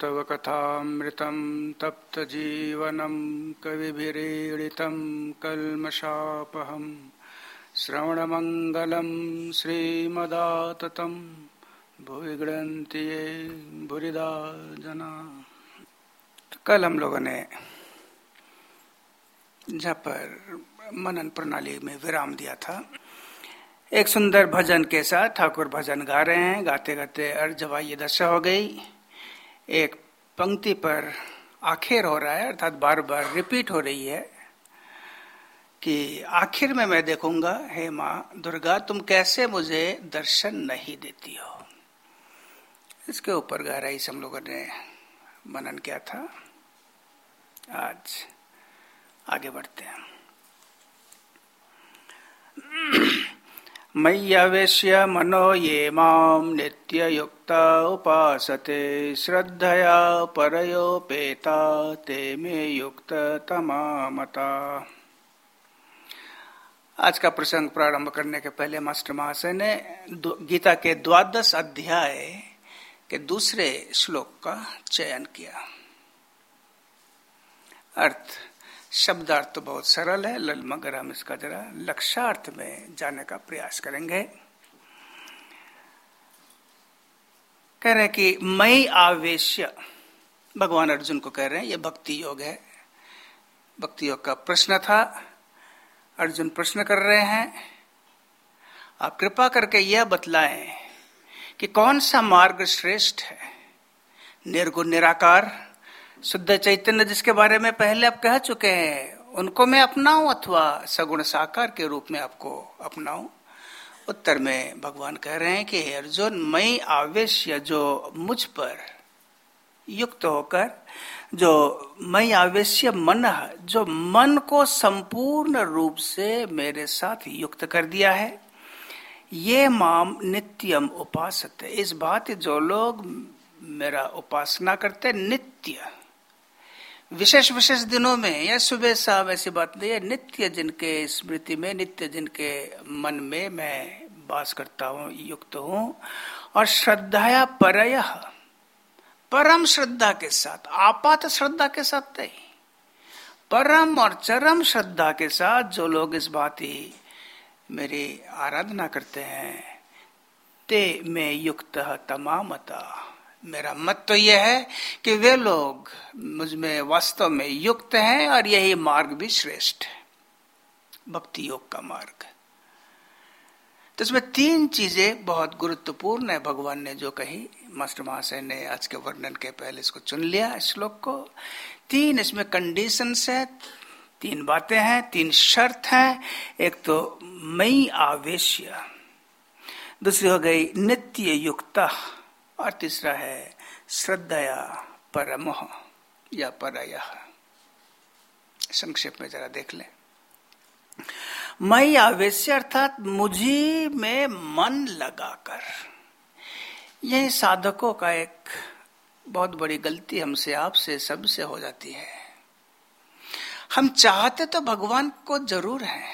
तव कथामृतं तप्तजीवनं कविभिरीडितं कल्मषापहं श्रवणमङ्गलं श्रीमदाततं भुवि गृहन्ति ये भूरिदा जना। कल हम लोगों ने जहाँ मनन प्रणाली में विराम दिया था। एक सुंदर भजन के साथ ठाकुर भजन गा रहे हैं गाते गाते अर्जवा ये दशा हो गई। एक पंक्ति पर आखिर हो रहा है, अर्थात बार बार रिपीट हो रही है, कि आखिर में मैं देखूँगा, हे माँ, दुर्गा, तुम कैसे मुझे दर्शन नहीं देती हो? इसके ऊपर गहराई से हम लोगों ने मनन किया था। आज आगे बढ़ते हैं। मय्यवेश्य मनो ये माँ नित्ययुक्ता उपासते, श्रद्धया परयोपेता, ते मे युक्त तमामता। आज का प्रसंग प्रारंभ करने के पहले मास्टर महाशय ने गीता के द्वादश अध्याय के दूसरे श्लोक का चयन किया। अर्थ, शब्दार्थ तो बहुत सरल है, लल मगर हम इसका जरा लक्षार्थ में जाने का प्रयास करेंगे। कह रहे हैं कि मई आवेश्य भगवान अर्जुन को कह रहे हैं, ये भक्ति योग है। भक्ति योग का प्रश्न था। अर्जुन प्रश्न कर रहे हैं, आप कृपा करके यह बतलाएँ कि कौन सा मार्ग श्रेष्ठ है? निर्गुण, निराकार, शुद्ध चैतन्य जिसके बारे में पहले आप कह चुके हैं, उनको मैं अपनाऊं अथवा सगुण साकार के रूप में आपको अपनाऊं? उत्तर में भगवान कह रहे हैं कि अर्जुन, मई आवेश्य जो मुझ पर युक्त होकर, जो मई आवेश्य मन जो मन को संपूर्ण रूप से मेरे साथ युक्त कर दिया है, ये माम नित्यम उपासत। इस बात जो लोग मेरा उपासना करते नित्य, विशेष विशेष दिनों में या सुबह शाम ऐसी बात नहीं है, नित्य जिनके स्मृति में, नित्य जिनके मन में मैं वास करता हूँ, युक्त हूँ। और श्रद्धाया परय, परम श्रद्धा के साथ, आपात श्रद्धा के साथ नहीं। परम और चरम श्रद्धा के साथ जो लोग इस बात ही मेरी आराधना करते हैं, ते में युक्त तमामता। मेरा मत तो यह है कि वे लोग मुझमें वास्तव में युक्त हैं और यही मार्ग भी श्रेष्ठ है। भक्ति योग का मार्ग तो इसमें तीन चीज़ें बहुत गुरुत्वपूर्ण है। भगवान ने जो कही, मास्टर महाशय ने आज के वर्णन के पहले इसको चुन लिया श्लोक को। तीन इसमें कंडीशन है, तीन बातें हैं, तीन शर्त हैं। एक तो मई आवेश दूसरी हो गई नित्य युक्ता, और तीसरा है श्रद्धया परमोह या परय। संक्षेप में जरा देख लें। मई आवेश अर्थात मुझे में मन लगाकर। यही साधकों का एक बहुत बड़ी गलती हमसे आपसे सबसे हो जाती है। हम चाहते तो भगवान को ज़रूर हैं,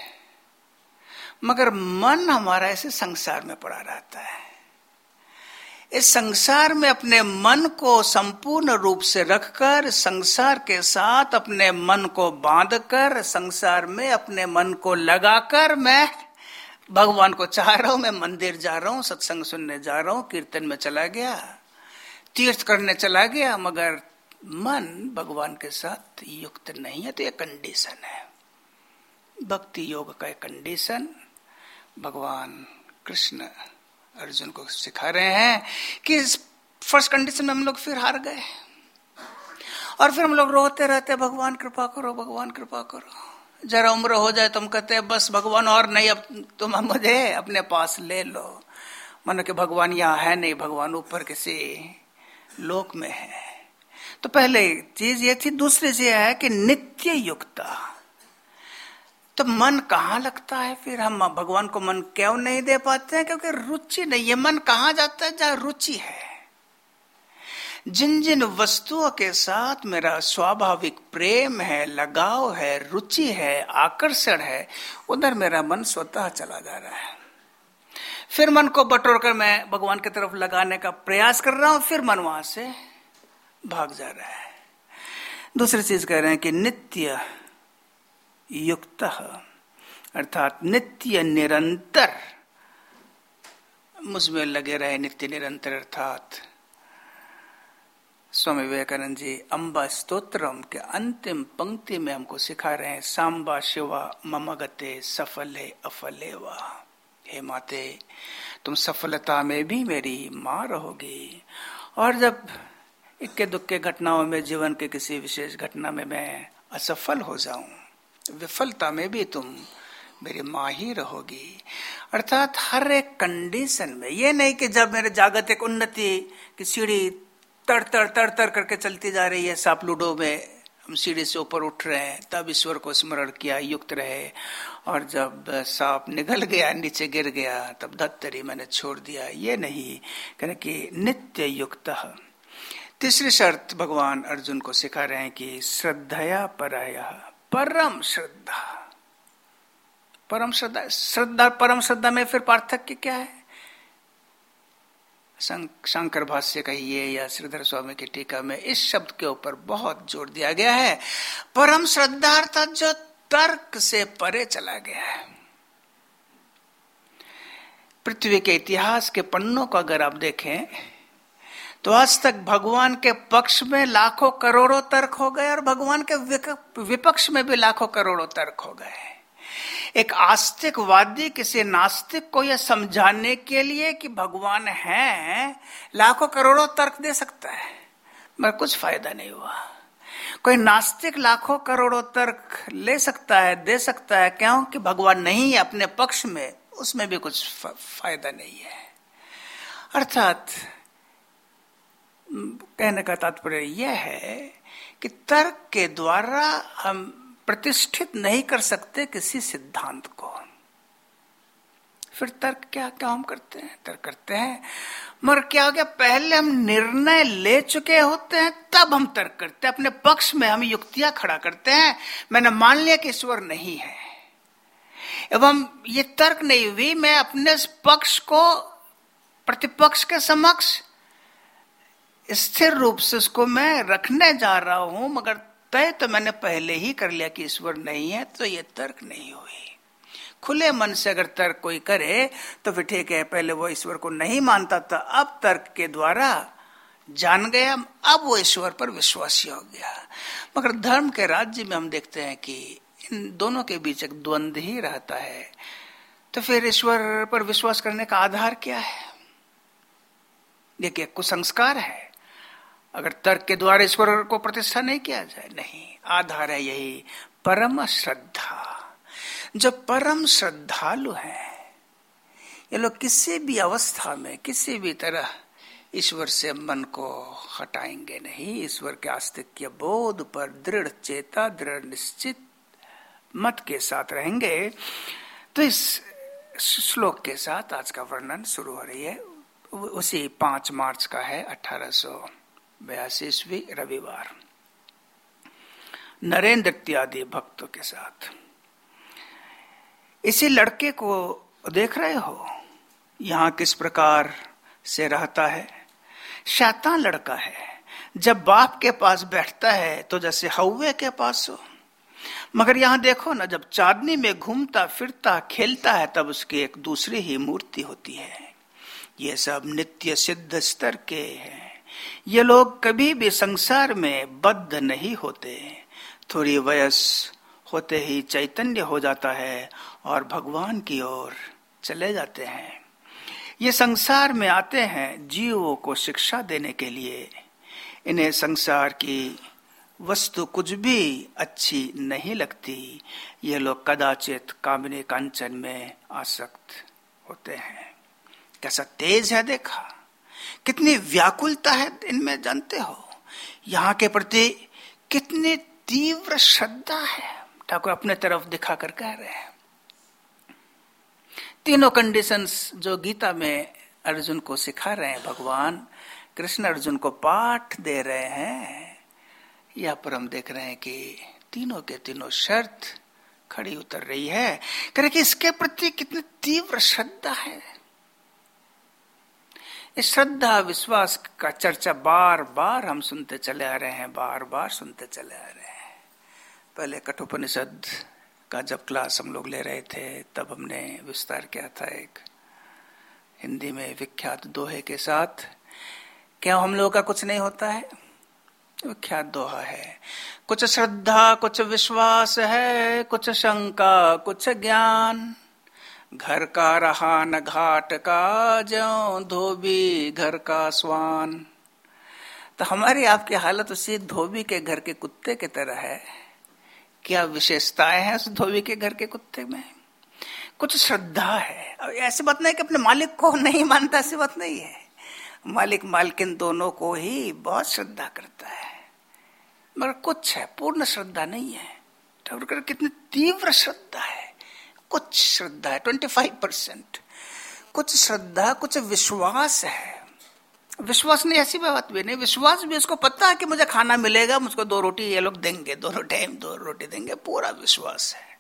मगर मन हमारा ऐसे संसार में पड़ा रहता है। इस संसार में अपने मन को संपूर्ण रूप से रखकर, संसार के साथ अपने मन को बांधकर, संसार में अपने मन को लगाकर मैं भगवान को चाह रहा हूँ, मैं मंदिर जा रहा हूँ, सत्संग सुनने जा रहा हूँ, कीर्तन में चला गया, तीर्थ करने चला गया, मगर मन भगवान के साथ युक्त नहीं है तो यह कंडीशन है। भक्ति योग का एक कंडीशन भगवान कृष्ण अर्जुन को सिखा रहे हैं कि इस फ़र्स्ट कंडीशन में हम लोग फिर हार गए। और फिर हम लोग रोते रहते भगवान कृपा करो, भगवान कृपा करो। जरा उम्र हो जाए तो हम कहते हैं, बस भगवान और नहीं, अब तुम मुझे अपने पास ले लो। मानो कि भगवान यहाँ है नहीं, भगवान ऊपर किसी लोक में है। तो पहले चीज़ ये थी, दूसरी चीज़ है कि नित्य युक्ता। तो मन कहाँ लगता है? फिर हम भगवान को मन क्यों नहीं दे पाते हैं? क्योंकि रुचि नहीं है। मन कहाँ जाता है? जहाँ रुचि है। जिन जिन वस्तुओं के साथ मेरा स्वाभाविक प्रेम है, लगाव है, रुचि है, आकर्षण है, उधर मेरा मन स्वतः चला जा रहा है। फिर मन को बटोर कर मैं भगवान की तरफ़ लगाने का प्रयास कर रहा हूँ, फिर मन वहाँ से भाग जा रहा है। दूसरी चीज़ कह रहे हैं कि नित्य युक्त, अर्थात नित्य निरंतर, मुझमें लगे रहे नित्य निरंतर, अर्थात। स्वामी विवेकानंद जी अम्बा स्तोत्रम के अंतिम पंक्ति में हमको सिखा रहे हैं, सांबा शिवा मम गते सफले अफले हे माते, तुम सफलता में भी मेरी माँ रहोगी। और जब इक्के दुक्के घटनाओं में, जीवन के किसी विशेष घटना में मैं असफल हो जाऊँ विफलता में भी तुम मेरी माँ ही रहोगी। अर्थात हर एक कंडीशन में, ये नहीं कि जब मेरे जागतिक उन्नति की सीढ़ी तड़ तड़ तड़ तड़ करके चलती जा रही है, साप लूडो में हम सीढ़ी से ऊपर उठ रहे हैं, तब ईश्वर को स्मरण किया, युक्त रहे। और जब सांप निगल गया, नीचे गिर गया, तब धत्तरी मैंने छोड़ दिया। ये नहीं, कहने कि नित्य युक्त। तीसरी शर्त भगवान अर्जुन को सिखा रहे हैं कि श्रद्धया पराया। परम श्रद्धा। परम श्रद्धा श्रद्धा परम श्रद्धा में फिर पार्थक्य क्या है? शंकर भाष्य कहिए या श्रीधर स्वामी की टीका में इस शब्द के ऊपर बहुत ज़ोर दिया गया है। परम श्रद्धा अर्थात जो तर्क से परे चला गया है। पृथ्वी के इतिहास के पन्नों को अगर आप देखें तो आज तक भगवान के पक्ष में लाखों करोड़ों तर्क हो गए और भगवान के विपक्ष में भी लाखों करोड़ों तर्क हो गए। एक आस्तिकवादी किसी नास्तिक को यह समझाने के लिए कि भगवान है, लाखों करोड़ों तर्क दे सकता है, मगर कुछ फ़ायदा नहीं हुआ। कोई नास्तिक लाखों करोड़ों तर्क ले सकता है, दे सकता है, क्यों? कि भगवान नहीं है अपने पक्ष में, उसमें भी कुछ फ़ायदा नहीं है। अर्थात कहने का तात्पर्य यह है कि तर्क के द्वारा हम प्रतिष्ठित नहीं कर सकते किसी सिद्धांत को। फिर तर्क क्या क्या हम करते हैं? तर्क करते हैं, मगर क्या हो गया, पहले हम निर्णय ले चुके होते हैं, तब हम तर्क करते हैं। अपने पक्ष में हम युक्तियाँ खड़ा करते हैं। मैंने मान लिया कि ईश्वर नहीं है। एवं ये तर्क नहीं हुई, मैं अपने पक्ष को, प्रतिपक्ष के समक्ष स्थिर रूप से उसको मैं रखने जा रहा हूँ, मगर तय तो मैंने पहले ही कर लिया कि ईश्वर नहीं है तो ये तर्क नहीं हुई। खुले मन से अगर तर्क कोई करे तो फिर ठीक है, पहले वो ईश्वर को नहीं मानता था, अब तर्क के द्वारा जान गया, अब वो ईश्वर पर विश्वासी हो गया। मगर धर्म के राज्य में हम देखते हैं कि इन दोनों के बीच एक द्वंद्व ही रहता है। तो फिर ईश्वर पर विश्वास करने का आधार क्या है? देखिए, कुसंस्कार है। अगर तर्क के द्वारा ईश्वर को प्रतिष्ठा नहीं किया जाए, नहीं। आधार है यही, परम श्रद्धा। जो परम श्रद्धालु है, ये लोग किसी भी अवस्था में, किसी भी तरह ईश्वर से मन को हटाएँगे नहीं। ईश्वर के के बोध पर दृढ़, चेता, दृढ़, निश्चित मत के साथ रहेंगे। तो इस श्लोक के साथ आज का वर्णन शुरू हो रही है। उसी पाँच मार्च का है, अठारह सौ बयासीसवी रविवार। नरेंद्र इत्यादि भक्तों के साथ। इसी लड़के को देख रहे हो? यहाँ किस प्रकार से रहता है? शैतान लड़का है। जब बाप के पास बैठता है तो जैसे हौवे के पास हो। मगर यहाँ देखो ना, जब चांदनी में घूमता, फिरता, खेलता है, तब उसकी एक दूसरी ही मूर्ति होती है। ये सब नित्य सिद्ध स्तर के हैं। ये लोग कभी भी संसार में बद्ध नहीं होते। थोड़ी वयस होते ही चैतन्य हो जाता है और भगवान की ओर चले जाते हैं। ये संसार में आते हैं जीवों को शिक्षा देने के लिए। इन्हें संसार की वस्तु कुछ भी अच्छी नहीं लगती। ये लोग कदाचित कामिनी कांचन में आसक्त होते हैं। कैसा तेज है देखा। कितनी व्याकुलता है इनमें जानते हो? यहाँ के प्रति कितनी तीव्र श्रद्धा है? ठाकुर अपने तरफ़ दिखा कर कह रहे हैं। तीनों कंडीशंस जो गीता में अर्जुन को सिखा रहे हैं, भगवान, कृष्ण अर्जुन को पाठ दे रहे हैं यह पर हम देख रहे हैं कि तीनों के तीनों शर्त खड़ी उतर रही है। करे कि इसके प्रति कितनी तीव्र श्रद्धा है। इस श्रद्धा विश्वास का चर्चा बार बार हम सुनते चले आ रहे हैं, बार बार सुनते चले आ रहे हैं। पहले कठोपनिषद का जब क्लास हम लोग ले रहे थे, तब हमने विस्तार किया था एक हिंदी में विख्यात दोहे के साथ। क्या हम लोगों का कुछ नहीं होता है? विख्यात दोहा है। कुछ श्रद्धा, कुछ विश्वास है, कुछ शंका, कुछ ज्ञान। घर का रहा न घाट का जो धोबी घर का स्वान। तो हमारी आपकी हालत उसी धोबी के घर के कुत्ते की तरह है। क्या विशेषताएँ हैं उस धोबी के घर के कुत्ते में? कुछ श्रद्धा है। ऐसी बात नहीं कि अपने मालिक को नहीं मानता, ऐसी बात नहीं है। मालिक मालकिन दोनों को ही बहुत श्रद्धा करता है। मगर कुछ है, पूर्ण श्रद्धा नहीं है। ठाकुर कितनी तीव्र श्रद्धा है। कुछ श्रद्धा है ट्वेंटी फाइव परसेंट कुछ श्रद्धा, कुछ विश्वास है। विश्वास नहीं, ऐसी बात भी नहीं। विश्वास भी, उसको पता है कि मुझे खाना मिलेगा, मुझको दो रोटी ये लोग देंगे दोनों टाइम दो रोटी देंगे, पूरा विश्वास है।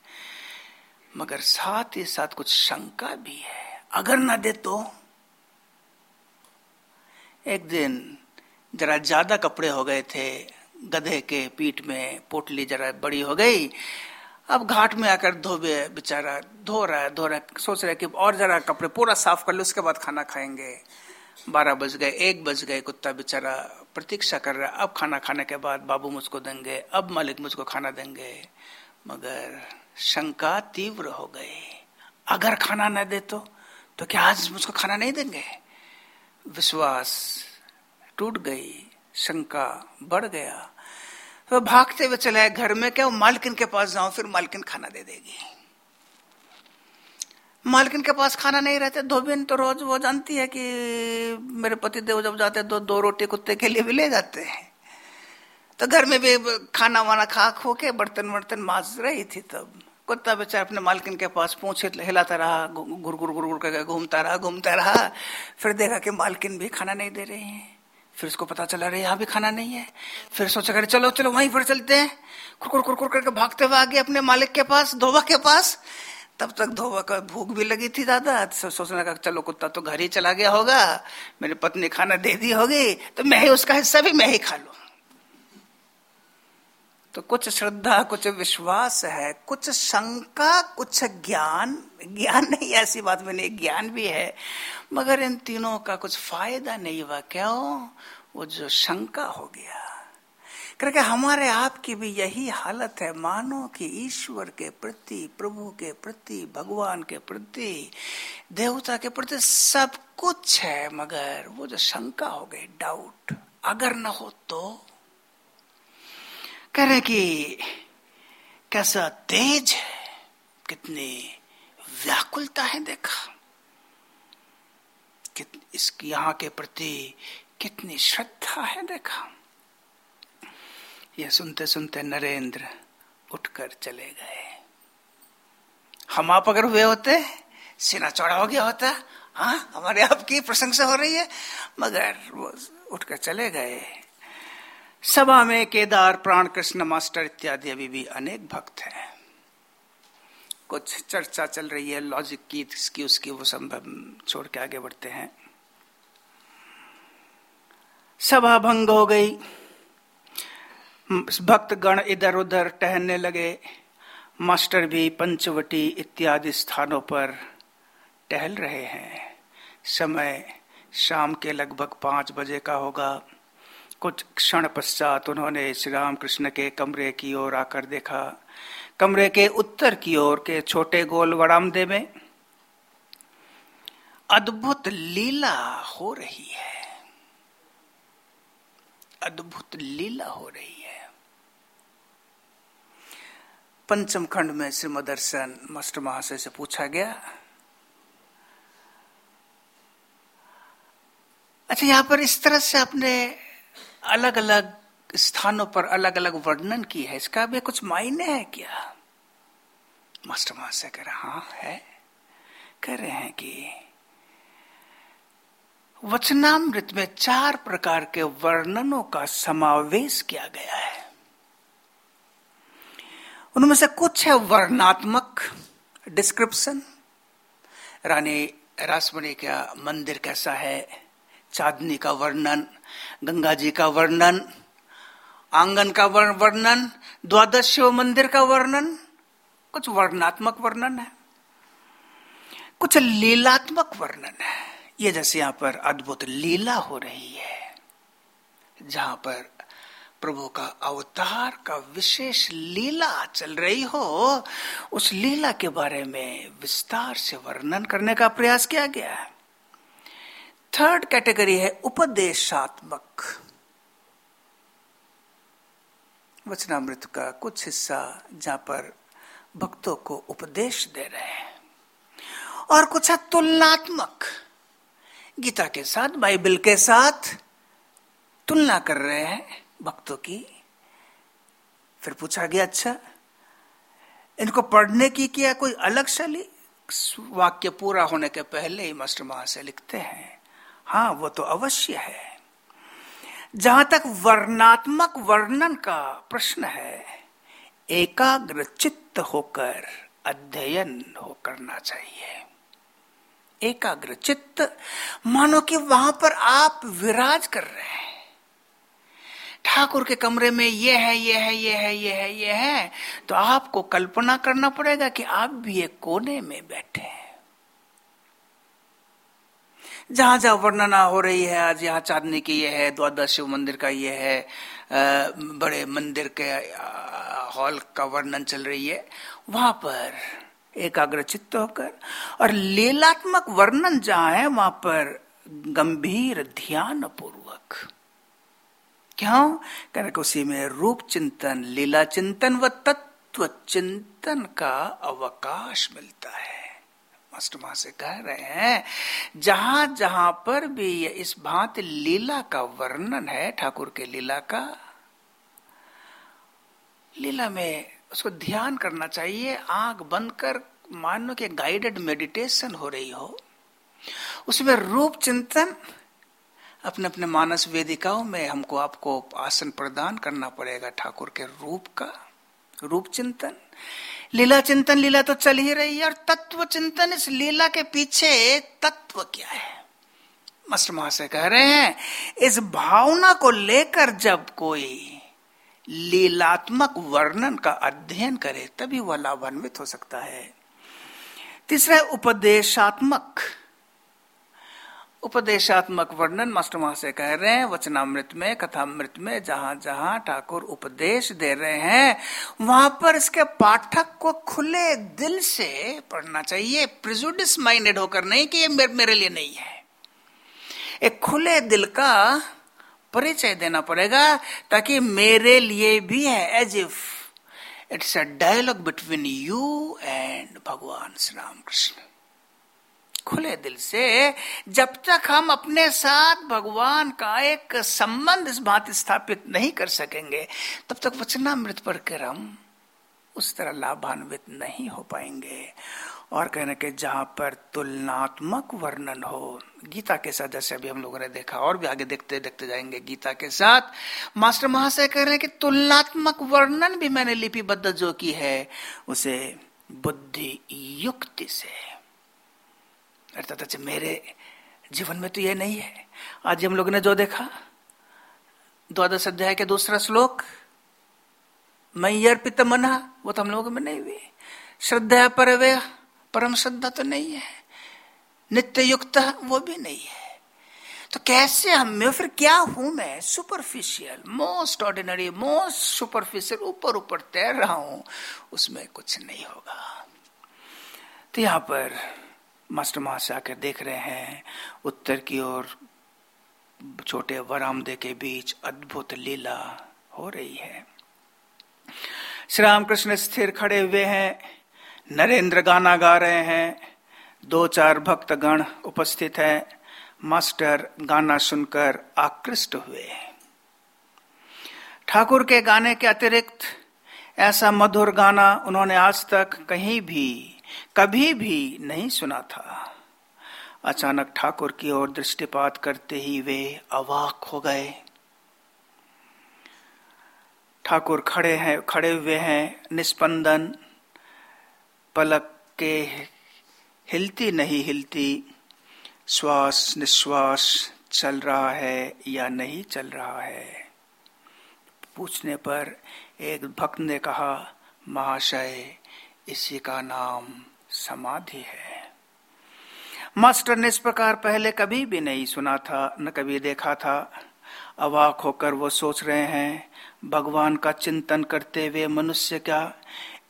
मगर साथ ही साथ कुछ शंका भी है। अगर ना दे तो? एक दिन जरा ज़्यादा कपड़े हो गए थे, गधे के पीठ में पोटली जरा बड़ी हो गई अब घाट में आकर धोबे बेचारा धो रहा है, धो रहा है। सोच रहा है कि और जरा कपड़े पूरा साफ़ कर लो, उसके बाद खाना खाएँगे। बारह बज गए, एक बज गए, कुत्ता बेचारा प्रतीक्षा कर रहा है, अब खाना खाने के बाद बाबू मुझको देंगे, अब मालिक मुझको खाना देंगे। मगर शंका तीव्र हो गई। अगर खाना न दे तो तो क्या आज मुझको खाना नहीं देंगे? विश्वास टूट गई, शंका बढ़ गया। तो भागते हुए चले घर में क्या मालकिन के पास जाऊँ, फिर मालकिन खाना दे देगी। मालकिन के पास खाना नहीं रहते, धोबिन तो रोज वो जानती है कि मेरे पति देव जब जाते तो दो रोटी कुत्ते के लिए भी ले जाते हैं। तो घर में भी खाना वाना खा खो के बर्तन वर्तन माज रही थी तब। कुत्ता बेचारा अपने मालकिन के पास पूछ, हिलाता रहा गुर गुर गुर गुर करके घूमता रहा घूमता रहा, फिर देखा कि मालकिन भी खाना नहीं दे रही है। फिर उसको पता चला रहे यहाँ भी खाना नहीं है। फिर सोचा करे चलो चलो, वहीं पर चलते हैं। कुरकुर कुरकुर करके भागते हुए आगे अपने मालिक के पास, धोबा के पास। तब तक धोबा का भूख भी लगी थी दादा। तो सोचने लगा चलो, कुत्ता तो घर ही चला गया होगा। मेरी पत्नी खाना दे दी होगी तो मैं ही उसका हिस्सा भी, मैं ही खा लू। तो कुछ श्रद्धा, कुछ विश्वास है, कुछ शंका, कुछ ज्ञान। ज्ञान नहीं, ऐसी बात में नहीं, ज्ञान भी है। मगर इन तीनों का कुछ फ़ायदा नहीं हुआ, क्यों? वो जो शंका हो गया। क्योंकि हमारे आप की भी यही हालत है। मानो कि ईश्वर के प्रति, प्रभु के प्रति, भगवान के प्रति, देवता के प्रति सब कुछ है, मगर वो जो शंका हो गई डाउट अगर न हो तो कह रहे कि कैसा तेज है, कितनी व्याकुलता है देखा। कि इसकी यहाँ के प्रति कितनी श्रद्धा है देखा। यह सुनते सुनते नरेंद्र उठकर चले गए। हम आप अगर हुए होते, सीना चौड़ा हो गया होता हाँ हमारे आपकी प्रशंसा हो रही है, मगर वो उठकर चले गए। सभा में केदार, प्राण कृष्ण, मास्टर इत्यादि अभी भी अनेक भक्त हैं। कुछ चर्चा चल रही है लॉजिक की, इसकी, उसकी, वो संभव छोड़ के आगे बढ़ते हैं। सभा भंग हो गई। भक्त गण इधर उधर टहलने लगे। मास्टर भी पंचवटी इत्यादि स्थानों पर टहल रहे हैं। समय शाम के लगभग पाँच बजे का होगा। कुछ क्षण पश्चात उन्होंने श्री राम कृष्ण के कमरे की ओर आकर देखा। कमरे के उत्तर की ओर के छोटे गोल वरामदे में अद्भुत लीला हो रही है। अद्भुत लीला हो रही है। पंचम खंड में श्रीमदर्शन मास्टर महाशय से पूछा गया अच्छा यहाँ पर इस तरह से आपने अलग अलग स्थानों पर अलग अलग वर्णन की है। इसका भी कुछ मायने है क्या? मास्टर महाशय कह रहे हाँ है। कह रहे हैं कि वचनामृत में चार प्रकार के वर्णनों का समावेश किया गया है। उनमें से कुछ है वर्णात्मक डिस्क्रिप्शन रानी रासमणी का मंदिर कैसा है? चांदनी का वर्णन, गंगा जी का वर्णन, आँगन का वर्णन, द्वादश शिव मंदिर का वर्णन, कुछ वर्णात्मक वर्णन है। कुछ लीलात्मक वर्णन है। ये जैसे यहाँ पर अद्भुत लीला हो रही है, जहाँ पर प्रभु का अवतार का विशेष लीला चल रही हो, उस लीला के बारे में विस्तार से वर्णन करने का प्रयास किया गया है। थर्ड कैटेगरी है उपदेशात्मक। वचनामृत का कुछ हिस्सा जहाँ पर भक्तों को उपदेश दे रहे हैं। और कुछ है तुलनात्मक। गीता के साथ, बाइबल के साथ तुलना कर रहे हैं भक्तों की। फिर पूछा गया अच्छा इनको पढ़ने की क्या कोई अलग शैली? वाक्य पूरा होने के पहले ही मास्टर महाशय लिखते हैं। हाँ वो तो अवश्य है। जहाँ तक वर्णात्मक वर्णन का प्रश्न है, एकाग्र चित्त होकर अध्ययन हो करना चाहिए। एकाग्र चित्त, मानो कि वहाँ पर आप विराज कर रहे हैं। ठाकुर के कमरे में ये है ये है ये है ये है ये है तो आपको कल्पना करना पड़ेगा कि आप भी एक कोने में बैठे हैं। जहाँ जहाँ वर्णना हो रही है, आज यहाँ चांदनी की ये है, द्वादश शिव मंदिर का ये है बड़े मंदिर के हॉल का वर्णन चल रही है। वहाँ पर एकाग्र चित्त होकर और लीलात्मक वर्णन जहाँ है, वहाँ पर गंभीर ध्यान पूर्वक क्यों? कहने उसी में रूप चिंतन, लीला चिंतन व तत्व चिंतन का अवकाश मिलता है। वहाँ से कह रहे हैं, जहाँ जहाँ पर भी इस भांति लीला का वर्णन है, ठाकुर के लीला का, लीला में उसको ध्यान करना चाहिए। आँख बंद कर, मानो कि गाइडेड मेडिटेशन हो रही हो। उसमें रूप चिंतन अपने अपने मानस वेदिकाओं में हमको आपको आसन प्रदान करना पड़ेगा ठाकुर के रूप का, रूप चिंतन। लीला चिंतन, लीला तो चल ही रही है, और तत्व चिंतन इस लीला के पीछे तत्व क्या है? मस्त महाशय कह रहे हैं, इस भावना को लेकर जब कोई लीलात्मक वर्णन का अध्ययन करे, तभी वह लाभान्वित हो सकता है। तीसरा, उपदेशात्मक उपदेशात्मक वर्णन मास्टर महाशय कह रहे हैं, वचनामृत में, कथामृत में, जहाँ जहाँ ठाकुर उपदेश दे रहे हैं, वहाँ पर इसके पाठक को खुले दिल से पढ़ना चाहिए। प्रिजुडिस माइंडेड होकर नहीं कि ये मेरे लिए नहीं है। एक खुले दिल का परिचय देना पड़ेगा, ताकि मेरे लिए भी है as if it's a dialogue between you and भगवान श्री राम कृष्ण खुले दिल से, जब तक हम अपने साथ भगवान का एक संबंध इस बात स्थापित नहीं कर सकेंगे, तब तक वचनामृत पढ़कर हम उस तरह लाभान्वित नहीं हो पाएँगे। और कहने के जहाँ पर तुलनात्मक वर्णन हो, गीता के साथ, जैसे अभी हम लोगों ने देखा, और भी आगे देखते देखते जाएँगे गीता के साथ। मास्टर महाशय कह रहे हैं कि तुलनात्मक वर्णन भी मैंने लिपिबद्ध जो की है, उसे बुद्धि युक्ति से। अर्थात अच्छा मेरे जीवन में तो यह नहीं है। आज हम लोग ने जो देखा, द्वादश अध्याय के दूसरा श्लोक, मैं अर्पित मना, वो तो हम लोगों में नहीं हुई। श्रद्धा पर परम श्रद्धा तो नहीं है। नित्य युक्त, वो भी नहीं है। तो कैसे हम मैं, फिर क्या हूँ मैं? Superficial most ordinary most superficial ऊपर ऊपर तैर रहा हूँ, उसमें कुछ नहीं होगा। तो यहाँ पर मास्टर महाशय आकर देख रहे हैं। उत्तर की ओर छोटे वरामदे के बीच अद्भुत लीला हो रही है। श्री रामकृष्ण स्थिर खड़े हुए हैं। नरेंद्र गाना गा रहे हैं। दो चार भक्त गण उपस्थित है। मास्टर गाना सुनकर आकृष्ट हुए ठाकुर के गाने के अतिरिक्त ऐसा मधुर गाना उन्होंने आज तक कहीं भी कभी भी नहीं सुना था। अचानक ठाकुर की ओर दृष्टिपात करते ही वे अवाक हो गए। ठाकुर खड़े हैं, खड़े हुए हैं निस्पंदन पलक के हिलती नहीं हिलती, श्वास निश्वास चल रहा है या नहीं चल रहा है? पूछने पर एक भक्त ने कहा, महाशय, इसी का नाम समाधि है। मास्टर ने इस प्रकार पहले कभी भी नहीं सुना था, न कभी देखा था। अवाक होकर वो सोच रहे हैं, भगवान का चिंतन करते हुए मनुष्य क्या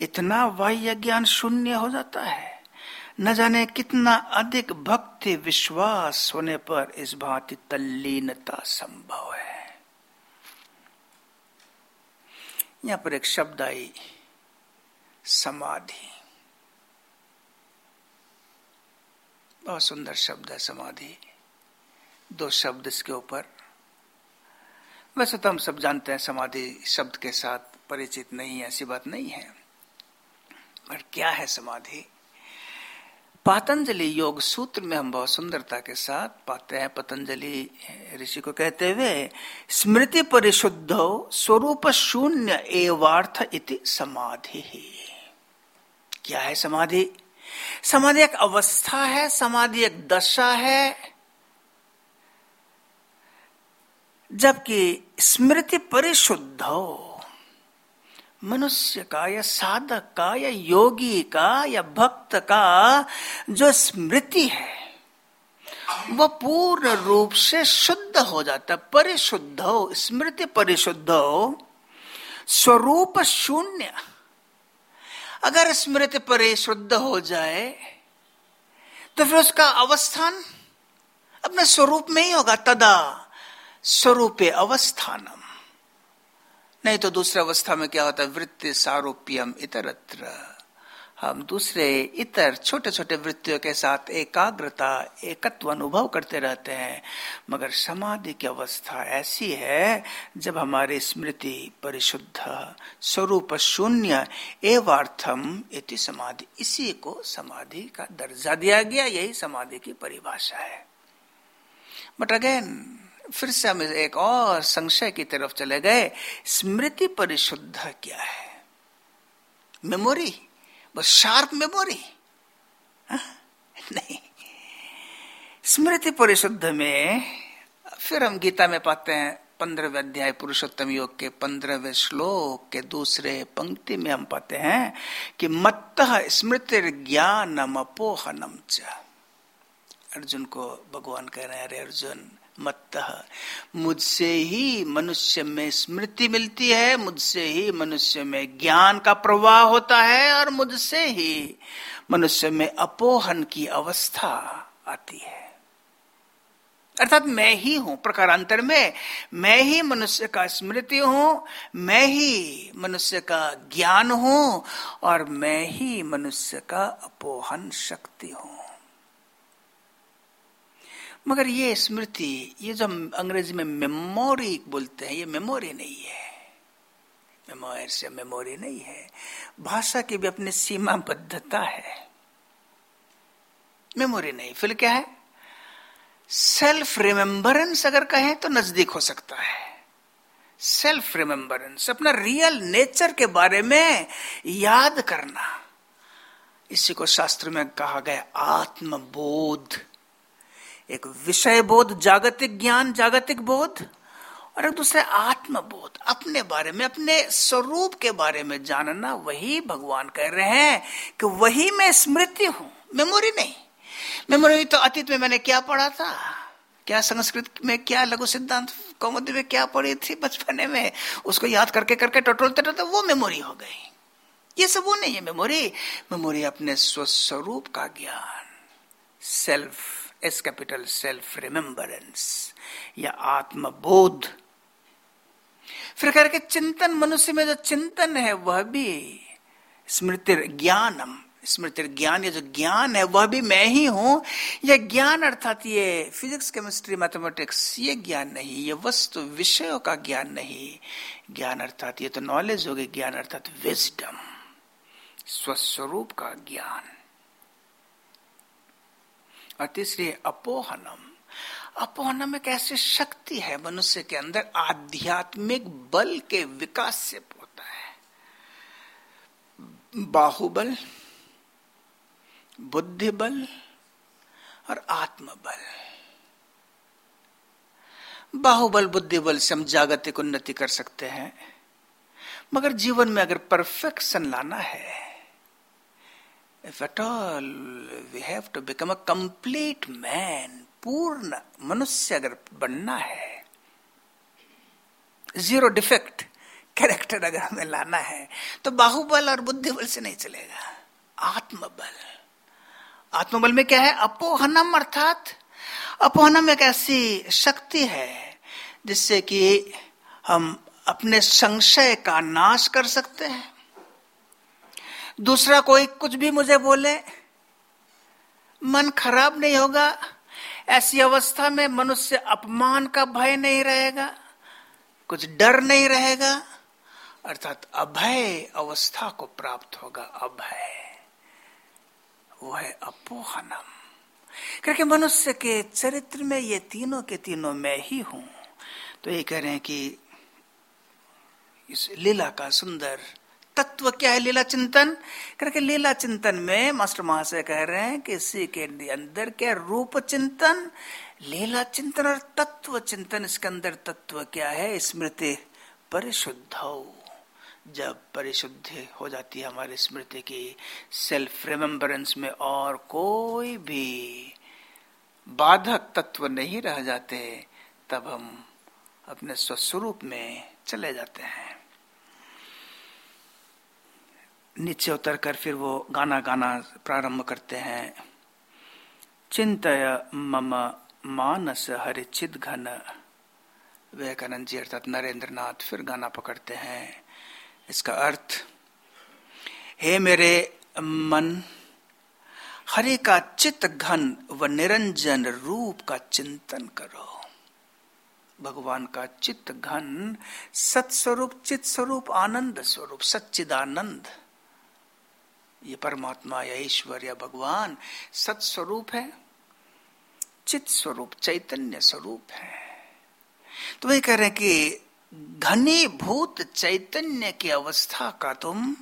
इतना बाह्य ज्ञान शून्य हो जाता है। न जाने कितना अधिक भक्ति विश्वास होने पर इस भांति तल्लीनता संभव है। यहाँ पर एक शब्द आई, समाधि। बहुत सुंदर शब्द है समाधि। दो शब्द इसके ऊपर। वैसे तो हम सब जानते हैं समाधि शब्द के साथ परिचित नहीं है, ऐसी बात नहीं है। पर क्या है समाधि? पातंजलि योग सूत्र में हम बहुत सुंदरता के साथ पाते हैं। पतंजलि ऋषि को कहते हुए, स्मृति परिशुद्ध स्वरूप शून्य एवार्थ इति समाधि क्या है समाधि? समाधि एक अवस्था है, समाधि एक दशा है, जबकि स्मृति परिशुद्ध हो। मनुष्य का या साधक का या योगी का या भक्त का जो स्मृति है वह पूर्ण रूप से शुद्ध हो जाता है, परिशुद्ध हो, स्मृति परिशुद्ध हो, स्वरूप शून्य। अगर स्मृति परिशुद्ध हो जाए तो फिर उसका अवस्थान अपने स्वरूप में ही होगा, तदा स्वरूप अवस्थानम। नहीं तो दूसरे अवस्था में क्या होता है? वृत्ति सारूप्यम इतरत्र। हम दूसरे इतर छोटे छोटे वृत्तियों के साथ एकाग्रता, एकत्व अनुभव करते रहते हैं। मगर समाधि की अवस्था ऐसी है, जब हमारी स्मृति परिशुद्ध, स्वरूप शून्य एवार्थम इति समाधि। इसी को समाधि का दर्जा दिया गया, यही समाधि की परिभाषा है। बट अगेन फिर से हम एक और संशय की तरफ़ चले गए। स्मृति परिशुद्ध क्या है? मेमोरी बस शार्प मेमोरी नहीं। स्मृति परिशुद्ध में, फिर हम गीता में पाते हैं, पंद्रहवें अध्याय पुरुषोत्तम योग के पंद्रहवें श्लोक के दूसरे पंक्ति में हम पाते हैं कि मत्त स्मृति ज्ञानम अपोहनम च। अर्जुन को भगवान कह रहे हैं, अरे अर्जुन मत मुझसे ही मनुष्य में स्मृति मिलती है, मुझसे ही मनुष्य में ज्ञान का प्रवाह होता है और मुझसे ही मनुष्य में अपोहन की अवस्था आती है। अर्थात मैं ही हूँ, प्रकारांतर में मैं ही मनुष्य का स्मृति हूँ, मैं ही मनुष्य का ज्ञान हूँ और मैं ही मनुष्य का अपोहन शक्ति हूँ। मगर ये स्मृति, ये जो अंग्रेज़ी में मेमोरी बोलते हैं, ये मेमोरी नहीं है। मेमोर से मेमोरी नहीं है। भाषा की भी अपनी सीमाबद्धता है। मेमोरी नहीं। फिर क्या है? सेल्फ रिमेम्बरेंस अगर कहें तो नज़दीक हो सकता है। सेल्फ रिमेम्बरेंस अपना रियल नेचर के बारे में याद करना। इसी को शास्त्र में कहा गया आत्मबोध। एक विषय बोध जागतिक ज्ञान, जागतिक बोध, और एक दूसरे आत्मबोध। अपने बारे में, अपने स्वरूप के बारे में जानना वही भगवान कह रहे हैं कि वही मैं स्मृति हूँ, मेमोरी नहीं। मेमोरी तो अतीत में मैंने क्या पढ़ा था? क्या संस्कृत में क्या लघु सिद्धांत, कौमुदी में क्या पढ़ी थी बचपने में? उसको याद करके करके टटोलते टटोलते वो मेमोरी हो गई। ये सब वो नहीं है मेमोरी। मेमोरी अपने स्वस्वरूप का ज्ञान, self S capital self remembrance या आत्मबोध। फिर करके चिंतन मनुष्य में जो चिंतन है, वह भी स्मृति ज्ञानम। स्मृति ज्ञान, या जो ज्ञान है, वह भी मैं ही हूँ। यह ज्ञान अर्थात ये फिजिक्स केमिस्ट्री मैथमेटिक्स ये ज्ञान नहीं, ये वस्तु विषयों का ज्ञान नहीं। ज्ञान अर्थात ये तो नॉलेज हो गई, ज्ञान अर्थात विजडम स्वस्वरूप का ज्ञान। और तीसरी अपोहनम। अपोहनम एक ऐसी शक्ति है, मनुष्य के अंदर आध्यात्मिक बल के विकास से होता है। बाहुबल बुद्धि बल और आत्मबल। बाहुबल बुद्धि बल से हम जागतिक उन्नति कर सकते हैं, मगर जीवन में अगर परफेक्शन लाना है if at all we have to become a complete man पूर्ण मनुष्य अगर बनना है ज़ीरो डिफेक्ट कैरेक्टर अगर हमें लाना है तो बाहुबल और बुद्धि बल से नहीं चलेगा आत्मबल आत्मबल में क्या है अपोहनम अर्थात अपोहनम एक ऐसी शक्ति है जिससे कि हम अपने संशय का नाश कर सकते हैं दूसरा कोई कुछ भी मुझे बोले, मन खराब नहीं होगा, ऐसी अवस्था में मनुष्य अपमान का भय नहीं रहेगा, कुछ डर नहीं रहेगा, अर्थात अभय अवस्था को प्राप्त होगा, अभय। वो है अपोहनम। क्योंकि मनुष्य के चरित्र में ये तीनों के तीनों मैं ही हूँ। तो ये कह रहे हैं कि इस लीला का सुंदर तत्व क्या है लीला चिंतन? करके लीला चिंतन में मास्टर महाशय कह रहे हैं कि इसी के अंदर क्या रूप चिंतन, लीला चिंतन और तत्व चिंतन। इसके अंदर तत्व क्या है? स्मृति परिशुद्ध जब परिशुद्ध हो जाती है हमारी स्मृति की सेल्फ रिमेम्बरेंस में और कोई भी बाधक तत्व नहीं रह जाते, तब हम अपने स्वस्वरूप में चले जाते हैं। नीचे उतर कर फिर वो गाना गाना प्रारंभ करते हैं। चिंतय मम मानस हरिचित घन। विवेकानंद जी अर्थात नरेंद्र नाथ फिर गाना पकड़ते हैं। इसका अर्थ, हे मेरे मन, हरि का चित घन व निरंजन रूप का चिंतन करो। भगवान का चित्त घन सत्स्वरूप चित स्वरूप आनंद स्वरूप, सच्चिदानंद। ये परमात्मा या ईश्वर या भगवान सत्स्वरूप है चित स्वरूप चैतन्य स्वरूप है। तो वही कह रहे हैं कि घनीभूत चैतन्य की अवस्था का तुम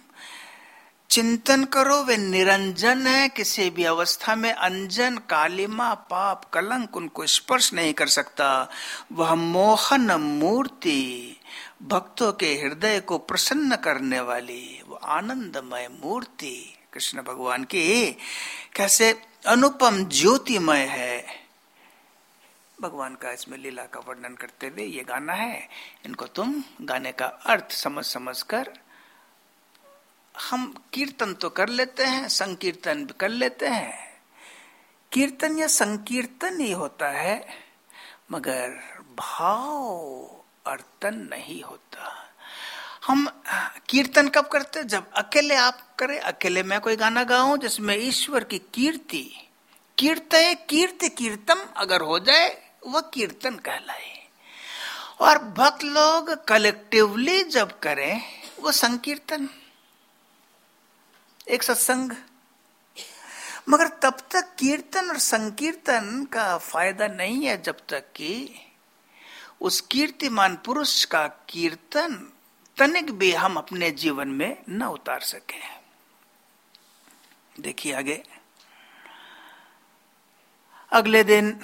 चिंतन करो, वे निरंजन है, किसी भी अवस्था में अंजन, कालिमा, पाप, कलंक उनको स्पर्श नहीं कर सकता। वह मोहन मूर्ति भक्तों के हृदय को प्रसन्न करने वाली आनंदमय मूर्ति कृष्ण भगवान की कैसे अनुपम ज्योतिमय है। भगवान का इसमें लीला का वर्णन करते हुए ये गाना है। इनको तुम गाने का अर्थ समझ समझ कर हम कीर्तन तो कर लेते हैं, संकीर्तन भी कर लेते हैं। कीर्तन या संकीर्तन ही होता है, मगर भाव अर्तन नहीं होता। हम कीर्तन कब करते? जब अकेले आप करें। अकेले मैं कोई गाना गाऊं जिसमें ईश्वर की कीर्ति कीर्त कीर्ति कीर्तम अगर हो जाए वह कीर्तन कहलाए। और भक्त लोग कलेक्टिवली जब करें, वो संकीर्तन। एक सत्संग। मगर तब तक कीर्तन और संकीर्तन का फ़ायदा नहीं है जब तक कि उस कीर्तिमान पुरुष का कीर्तन तनिक भी हम अपने जीवन में न उतार सके। देखिए आगे। अगले दिन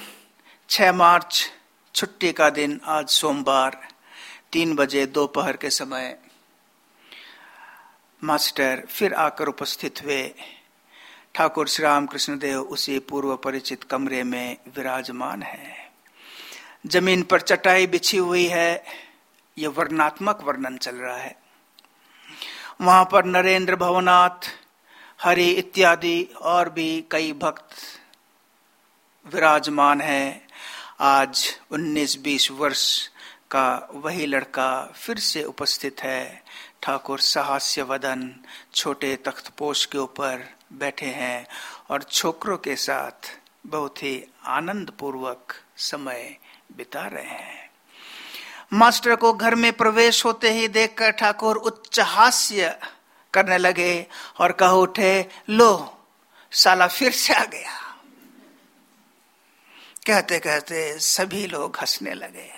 6 मार्च, छुट्टी का दिन, आज सोमवार, तीन बजे दोपहर के समय, मास्टर फिर आकर उपस्थित हुए। ठाकुर श्री राम कृष्णदेव उसी पूर्व परिचित कमरे में विराजमान है। ज़मीन पर चटाई बिछी हुई है। यह वर्णात्मक वर्णन चल रहा है। वहाँ पर नरेंद्र भवनाथ, हरि इत्यादि और भी कई भक्त विराजमान है। आज 19-20 वर्ष का वही लड़का फिर से उपस्थित है। ठाकुर सहास्य वदन छोटे तख्तपोश के ऊपर बैठे हैं और छोकरों के साथ बहुत ही आनंद पूर्वक समय बिता रहे हैं। मास्टर को घर में प्रवेश होते ही देखकर ठाकुर उच्च हास्य करने लगे और कह उठे, लो, साला फिर से आ गया। कहते कहते सभी लोग हंसने लगे।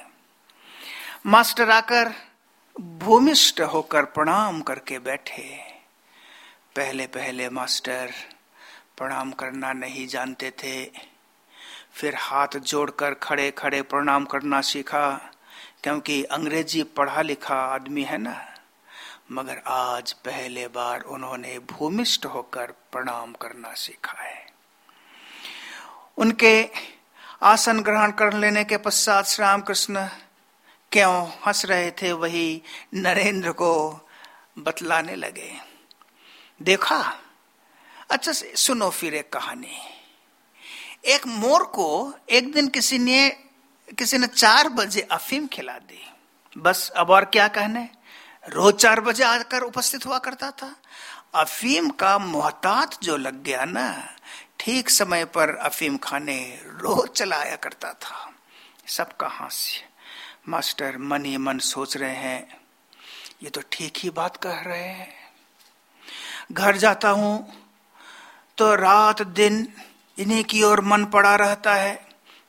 मास्टर आकर भूमिष्ठ होकर प्रणाम करके बैठे। पहले पहले मास्टर प्रणाम करना नहीं जानते थे, फिर हाथ जोड़कर खड़े खड़े प्रणाम करना सीखा। क्योंकि अंग्रेज़ी पढ़ा लिखा आदमी है ना, मगर आज पहले बार उन्होंने भूमिष्ठ होकर प्रणाम करना सीखा है। उनके आसन ग्रहण कर लेने के पश्चात श्री राम कृष्ण क्यों हंस रहे थे, वही नरेंद्र को बतलाने लगे। देखा? अच्छा सुनो फिर एक कहानी। एक मोर को एक दिन किसी ने किसी ने चार बजे अफीम खिला दी। बस अब और क्या कहने? रोज चार बजे आकर उपस्थित हुआ करता था। अफीम का मोहतात जो लग गया ना, ठीक समय पर अफीम खाने रोज चलाया करता था। सबका हास्य। मास्टर मन ही मन सोच रहे हैं, ये तो ठीक ही बात कह रहे हैं। घर जाता हूँ तो रात दिन इन्हीं की ओर मन पड़ा रहता है।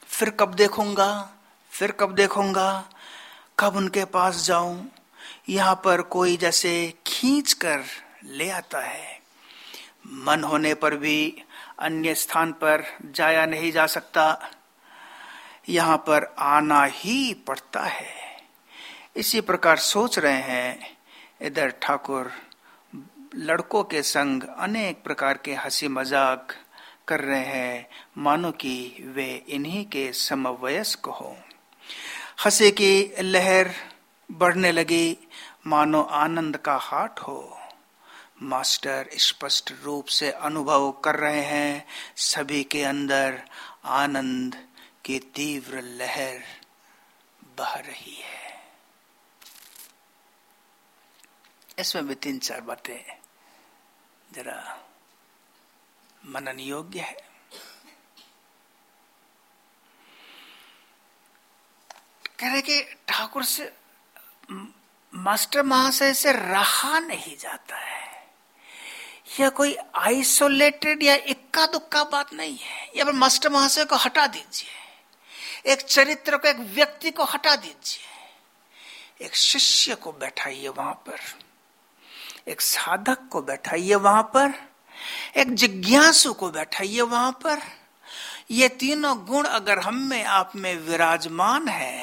फिर कब देखूँगा? फिर कब देखूँगा? कब उनके पास जाऊँ? यहाँ पर कोई जैसे खींच कर ले आता है। मन होने पर भी अन्य स्थान पर जाया नहीं जा सकता। यहाँ पर आना ही पड़ता है। इसी प्रकार सोच रहे हैं, इधर ठाकुर, लड़कों के संग अनेक प्रकार के हँसी मज़ाक कर रहे हैं। मानो कि वे इन्हीं के समवयस्क हो। हँसी की लहर बढ़ने लगी, मानो आनंद का हाट हो। मास्टर स्पष्ट रूप से अनुभव कर रहे हैं, सभी के अंदर आनंद की तीव्र लहर बह रही है। इसमें भी तीन चार बातें जरा मनन योग्य है। कह रहे कि ठाकुर से मास्टर महाशय से रहा नहीं जाता है। यह कोई आइसोलेटेड या इक्का दुक्का बात नहीं है। या फिर मास्टर महाशय को हटा दीजिए। एक चरित्र को, एक व्यक्ति को हटा दीजिए। एक शिष्य को बैठाइए वहाँ पर। एक साधक को बैठाइए वहाँ पर। एक जिज्ञासु को बैठाइए वहाँ पर। ये तीनों गुण अगर हम में, आप में विराजमान है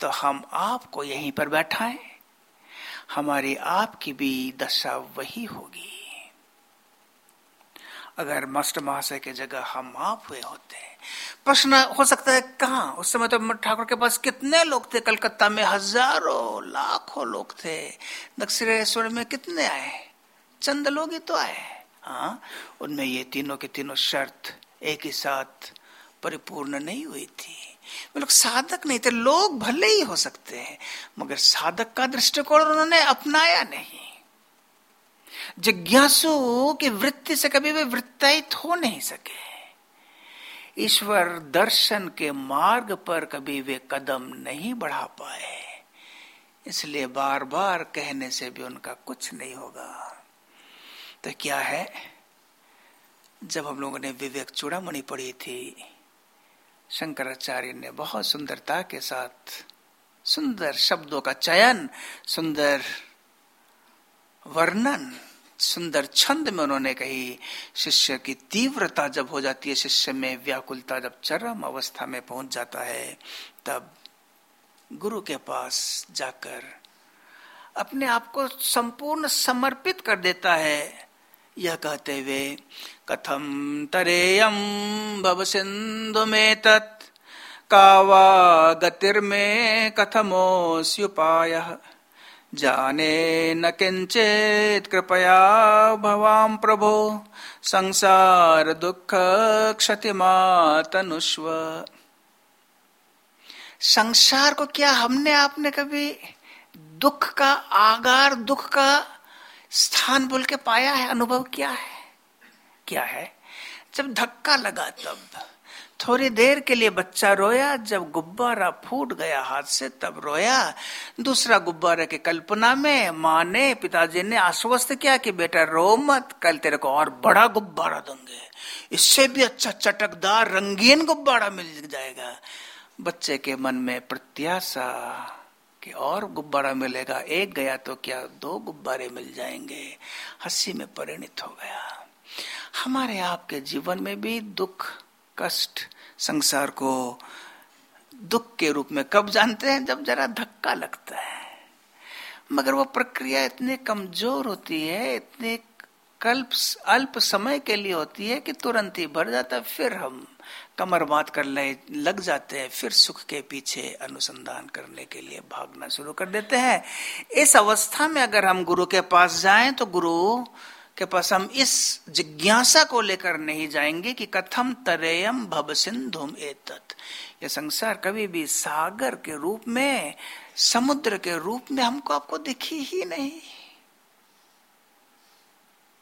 तो हम आपको यहीं पर बैठाएँ। हमारी आपकी भी दशा वही होगी। अगर मास्टर महाशय की जगह हम आप हुए होते, प्रश्न हो सकता है कहा? उस समय तो ठाकुर के पास कितने लोग थे? कलकत्ता में हज़ारों, लाखों लोग थे। दक्षिणेश्वर में कितने आए? चंद लोग ही तो आए। हाँ उनमें ये तीनों के तीनों शर्त एक ही साथ परिपूर्ण नहीं हुई थी। वे लोग साधक नहीं थे, लोग भले ही हो सकते हैं, मगर साधक का दृष्टिकोण उन्होंने अपनाया नहीं। जिज्ञासु की वृत्ति से कभी वे वृत्तायित हो नहीं सके। ईश्वर दर्शन के मार्ग पर कभी वे कदम नहीं बढ़ा पाए। इसलिए बार बार कहने से भी उनका कुछ नहीं होगा। तो क्या है? जब हम लोगों ने विवेक चूड़ामणि पढ़ी थी शंकराचार्य ने बहुत सुंदरता के साथ सुंदर शब्दों का चयन, सुंदर वर्णन, सुंदर छंद में उन्होंने कही। शिष्य की तीव्रता जब हो जाती है, शिष्य में व्याकुलता जब चरम अवस्था में पहुँच जाता है, तब गुरु के पास जाकर अपने आप को संपूर्ण समर्पित कर देता है। यह कहते हुए कथम तरेयम भव सिंधु में कावा गतिर्मे कथमोस्युपाय जाने न किंचित कृपया भवाम प्रभो संसार दुख क्षतिमातनुष्व संसार को क्या हमने आपने कभी दुख का, आगार दुख का स्थान बोल के पाया है, अनुभव किया है? क्या है? जब धक्का लगा तब। थोड़ी देर के लिए बच्चा रोया, जब गुब्बारा फूट गया हाथ से, तब रोया। दूसरा गुब्बारा की कल्पना में माँ ने, पिताजी ने आश्वस्त किया कि बेटा, रो मत, कल तेरे को और बड़ा गुब्बारा दूँगे। इससे भी अच्छा चटकदार, रंगीन गुब्बारा मिल जाएगा। बच्चे के मन में प्रत्याशा कि और गुब्बारा मिलेगा। एक गया तो क्या दो गुब्बारे मिल जाएँगे? हँसी में परिणित हो गया। हमारे आपके जीवन में भी दुख, कष्ट, संसार को दुख के रूप में कब जानते हैं? जब जरा धक्का लगता है। मगर वो प्रक्रिया इतनी कमज़ोर होती है, इतने कल्प, अल्प समय के लिए होती है कि तुरंत ही भर जाता है, फिर हम कमर बात कर लग जाते हैं, फिर सुख के पीछे अनुसंधान करने के लिए भागना शुरू कर देते हैं। इस अवस्था में अगर हम गुरु के पास जाएँ तो गुरु के पास हम इस जिज्ञासा को लेकर नहीं जाएँगे कि कथम तरेयम भव सिंधुम ये संसार कभी भी सागर के रूप में, समुद्र के रूप में हमको आपको दिखी ही नहीं।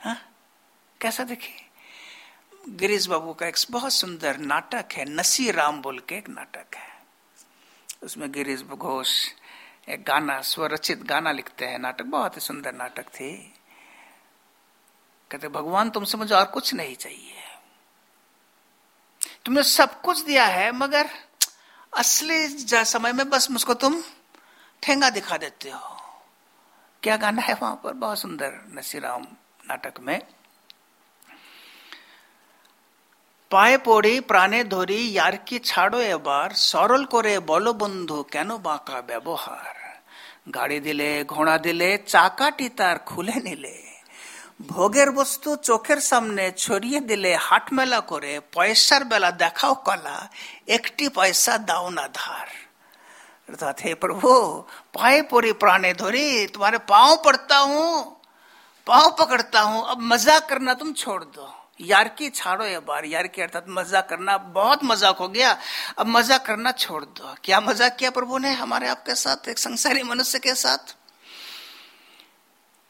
हा? कैसा दिखी? गिरीश बाबू का एक बहुत सुंदर नाटक है, नसी राम बोल के एक नाटक है। उसमें गिरीश घोष एक गाना, स्वरचित गाना लिखते हैं। नाटक बहुत ही सुंदर नाटक थी। कहते भगवान तुमसे मुझे और कुछ नहीं चाहिए तुमने सब कुछ दिया है मगर असली समय में बस मुझको तुम ठेंगा दिखा देते हो क्या गाना है वहां पर बहुत सुंदर नसीराम नाटक में পায়ে পড়ে প্রাণে ধরি ইয়ার কি ছাড়ো এবার সরল করে বলো বন্ধু কেন বাঁকা ব্যবহার গাড়ি দিলে ঘোড়া দিলে চাকাটি তার খুলে নিলে ভোগের বস্তু চোখের সামনে ছড়িয়ে দিলে হাট মেলা করে পয়সার বেলা দেখাও কলা একটি পয়সা দাও না ধার अर्थात हे प्रभु पाए पूरी प्राणे धोरी तुम्हारे पांव पड़ता हूं पांव पकड़ता हूं अब मजा करना तुम छोड़ दो यार की छाड़ो ये बार यार की अर्थात मजा करना बहुत मजाक हो गया अब मजा करना छोड़ दो क्या मजाक किया प्रभु ने हमारे आपके साथ एक संसारी मनुष्य के साथ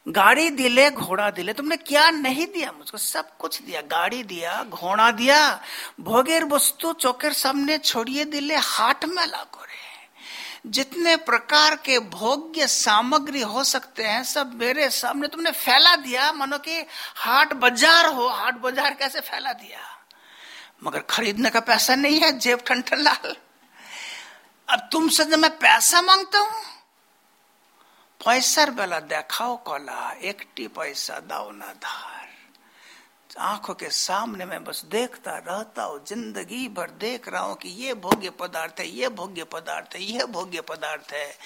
गाड़ी दिले, घोड़ा दिले। तुमने क्या नहीं दिया? मुझको सब कुछ दिया। गाड़ी दिया, घोड़ा दिया, भोगेर वस्तु चौकेर सामने छोड़िए दिले हाट में लागो जितने प्रकार के भोग्य सामग्री हो सकते हैं, सब मेरे सामने तुमने फैला दिया। मानो कि हाट बाज़ार हो, हाट बाज़ार कैसे फैला दिया? मगर खरीदने का पैसा नहीं है, जेब ठंठन लाल। अब तुमसे जब मैं पैसा माँगता हूँ पैसा बेला देखाओ कला, एकटी पैसा दाओ ना धार। आँखों के सामने मैं बस देखता रहता हूँ, ज़िंदगी भर देख रहा हूँ कि ये भोग्य पदार्थ है, ये भोग्य पदार्थ है, ये भोग्य पदार्थ है।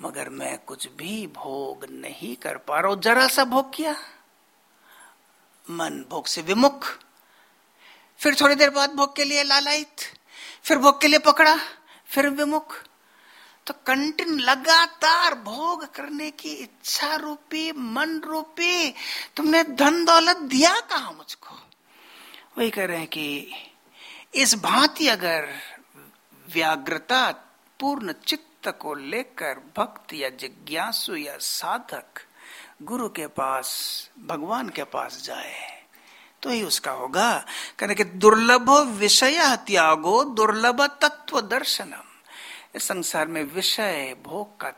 मगर मैं कुछ भी भोग नहीं कर पा रहा हूँ। जरा सा भोग किया। मन भोग से विमुख। फिर थोड़ी देर बाद भोग के लिए लालायित। फिर भोग के लिए पकड़ा। फिर विमुख। तो कंटिन्यू लगातार भोग करने की इच्छा रूपी, मन रूपी, तुमने धन दौलत दिया कहा मुझको? वही कह रहे हैं कि इस भांति अगर व्याग्रता, पूर्ण चित्त को लेकर भक्त या जिज्ञासु या साधक गुरु के पास, भगवान के पास जाए तो ही उसका होगा। कहने कि दुर्लभ विषय त्यागो दुर्लभ तत्व दर्शनम। इस संसार में विषय, भोग का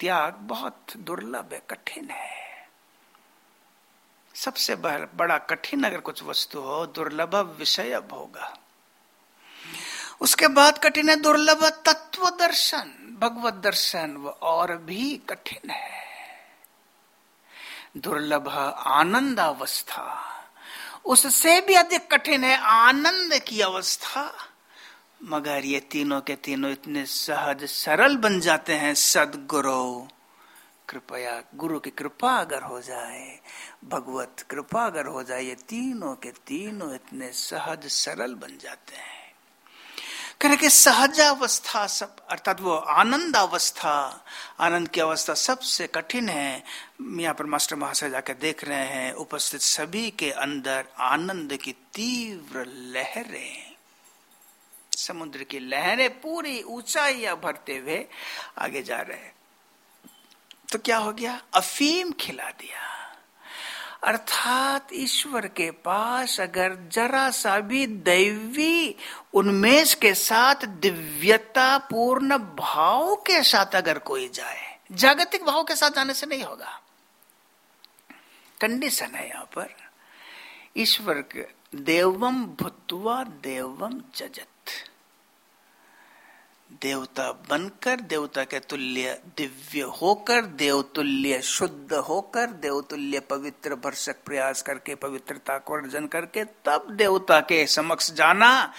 त्याग बहुत दुर्लभ है, कठिन है। सबसे बड़ा कठिन अगर कुछ वस्तु हो, दुर्लभ विषय भोग। उसके बाद कठिन है दुर्लभ तत्व दर्शन। भगवत दर्शन वो और भी कठिन है। दुर्लभ आनंद अवस्था। उससे भी अधिक कठिन है आनंद की अवस्था। मगर ये तीनों के तीनों इतने सहज सरल बन जाते हैं, सदगुरु। कृपया, गुरु की कृपा अगर हो जाए, भगवत कृपा अगर हो जाए, ये तीनों के तीनों इतने सहज सरल बन जाते हैं। कहने के सहजावस्था सब, अर्थात वो आनंद अवस्था आनंद की अवस्था सबसे कठिन है। यहाँ पर मास्टर महाशय जाकर देख रहे हैं, उपस्थित सभी के अंदर आनंद की तीव्र लहरें। समुद्र की लहरें पूरी ऊंचाइया भरते हुए आगे जा रहे हैं। तो क्या हो गया? अफीम खिला दिया। अर्थात ईश्वर के पास अगर जरा सा भी दैवी उन्मेष के साथ दिव्यता पूर्ण भाव के साथ अगर कोई जाए, जागतिक भाव के साथ जाने से नहीं होगा। कंडीशन है यहाँ पर। ईश्वर देवम भूतवा देवम जजत। देवता बनकर, देवता के तुल्य दिव्य होकर, देवतुल्य शुद्ध होकर, देवतुल्य पवित्र भरसक प्रयास करके, पवित्रता को अर्जन करके, तब देवता के समक्ष जाना,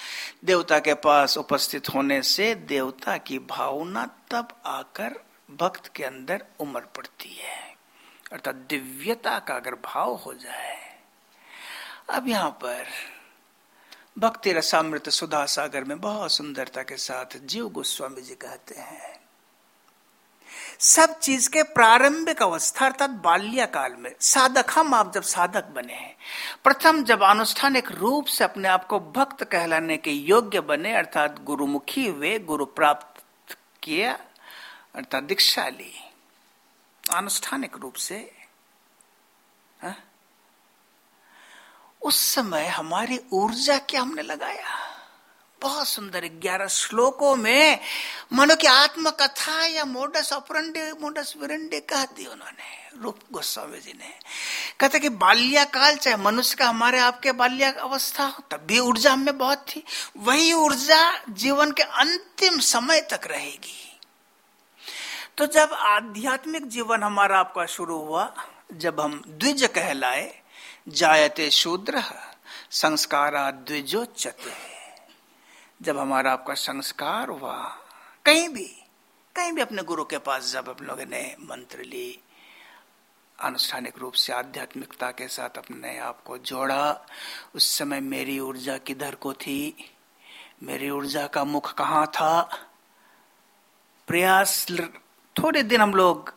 देवता के पास उपस्थित होने से देवता की भावना तब आकर भक्त के अंदर उमड़ पड़ती है। अर्थात दिव्यता का अगर भाव हो जाए। अब यहाँ पर भक्ति रसामृत सुधा सागर में बहुत सुंदरता के साथ जीव गोस्वामी जी कहते हैं सब चीज़ के प्रारंभिक अवस्था अर्थात बाल्यकाल में साधक, हम आप जब साधक बने हैं, प्रथम जब अनुष्ठानिक रूप से अपने आप को भक्त कहलाने के योग्य बने, अर्थात गुरुमुखी हुए, गुरु प्राप्त किया, अर्थात दीक्षा ली अनुष्ठानिक रूप से, हा? उस समय हमारी ऊर्जा क्या हमने लगाया? बहुत सुंदर ग्यारह श्लोकों में, मानो कि आत्मकथा या मोडस अपरंडे, मोडस विरंडे कह दी उन्होंने, रूप गोस्वामी जी ने। कहते कि बाल्याकाल, चाहे मनुष्य का हमारे आपके बाल्या अवस्था हो, तब भी ऊर्जा हमें बहुत थी। वही ऊर्जा जीवन के अंतिम समय तक रहेगी। तो जब आध्यात्मिक जीवन हमारा आपका शुरू हुआ, जब हम द्विज कहलाए जायते शूद्र संस्कारा द्विजोच्चते जब हमारा आपका संस्कार हुआ, कहीं भी कहीं भी अपने गुरु के पास जब हम लोगों ने मंत्र ली, आनुष्ठानिक रूप से, आध्यात्मिकता के साथ अपने आप को जोड़ा, उस समय मेरी ऊर्जा किधर को थी? मेरी ऊर्जा का मुख कहाँ था? प्रयास, थोड़े दिन हम लोग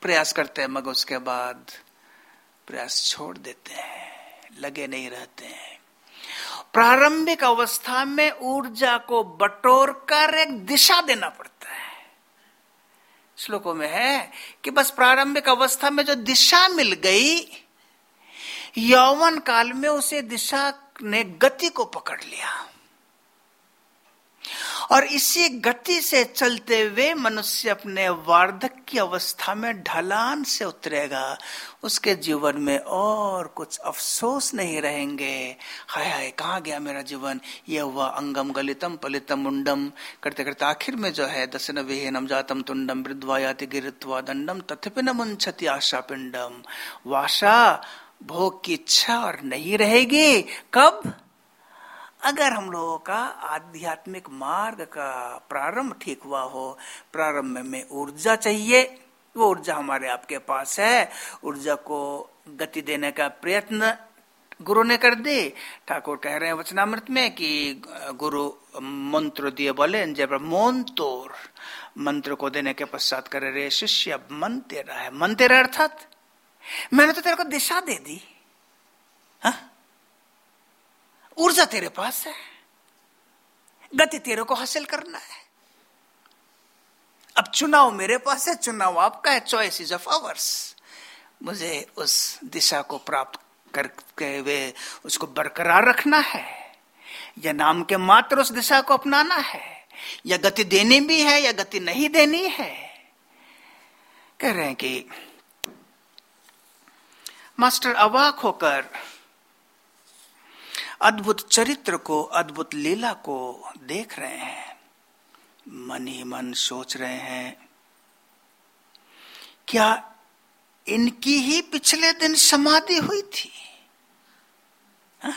प्रयास करते हैं, मगर उसके बाद प्रयास छोड़ देते हैं, लगे नहीं रहते हैं। प्रारंभिक अवस्था में ऊर्जा को बटोर कर एक दिशा देना पड़ता है। श्लोकों में है कि बस प्रारंभिक अवस्था में जो दिशा मिल गई, यौवन काल में उसे दिशा ने गति को पकड़ लिया। और इसी गति से चलते हुए मनुष्य अपने वार्धक की अवस्था में ढलान से उतरेगा। उसके जीवन में और कुछ अफसोस नहीं रहेंगे। हाय हाय, कहा गया मेरा जीवन? यह हुआ अंगम गलितम पलितम मुंडम। करते करते आखिर में जो है दसन विहीनम जातम तुंडम वृद्धवायाति गिरित्वा दंडम तथपि न मुंछति आशा पिंडम। वाशा, भोग की इच्छा और नहीं रहेगी। कब? अगर हम लोगों का आध्यात्मिक मार्ग का प्रारंभ ठीक हुआ हो, प्रारंभ में ऊर्जा चाहिए, वो ऊर्जा हमारे आपके पास है, ऊर्जा को गति देने का प्रयत्न गुरु ने कर दे। ठाकुर कह रहे हैं वचनामृत में कि गुरु मंत्र दिए बोले, जब मोन तोर, मंत्र को देने के पश्चात करे रे शिष्य मन तेरा है। मन तेरा अर्थात, मैंने तो तेरे को दिशा दे दी। हा? ऊर्जा तेरे पास है। गति तेरे को हासिल करना है। अब चुनाव मेरे पास है, चुनाव आपका है चॉइस इज़ ऑफ़ आवर्स मुझे उस दिशा को प्राप्त करके वे उसको बरकरार रखना है। या नाम के मात्र उस दिशा को अपनाना है। या गति देनी भी है, या गति नहीं देनी है। कह रहे हैं कि मास्टर अवाक होकर अद्भुत चरित्र को, अद्भुत लीला को देख रहे हैं। मन ही मन सोच रहे हैं। क्या इनकी ही पिछले दिन समाधि हुई थी? हा?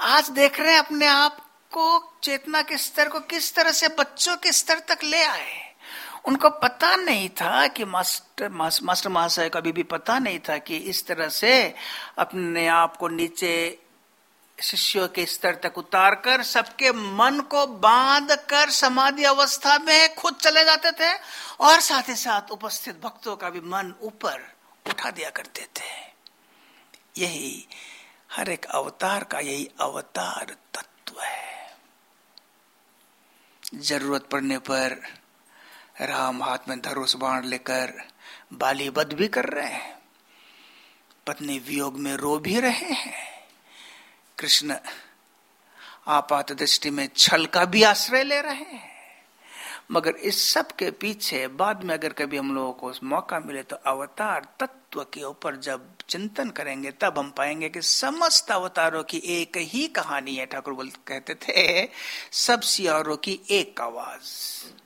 आज देख रहे हैं अपने आप को चेतना के स्तर को किस तरह से बच्चों के स्तर तक ले आए। उनको पता नहीं था कि मास्टर मास्टर महाशय को अभी भी पता नहीं था कि इस तरह से अपने आप को नीचे शिष्यों के स्तर तक उतार कर सबके मन को बाँध कर समाधि अवस्था में खुद चले जाते थे और साथ ही साथ उपस्थित भक्तों का भी मन ऊपर उठा दिया करते थे। यही हर एक अवतार का यही अवतार तत्व है। ज़रूरत पड़ने पर राम हाथ में धरुष बाण लेकर बाली बद भी कर रहे हैं। पत्नी वियोग में रो भी रहे हैं। कृष्ण आपात दृष्टि में छल का भी आश्रय ले रहे हैं। मगर इस सब के पीछे बाद में अगर कभी हम लोगों को मौका मिले तो अवतार तत्व के ऊपर जब चिंतन करेंगे, तब हम पाएँगे कि समस्त अवतारों की एक ही कहानी है, ठाकुर बोल कहते थे सब सियारों की एक आवाज़।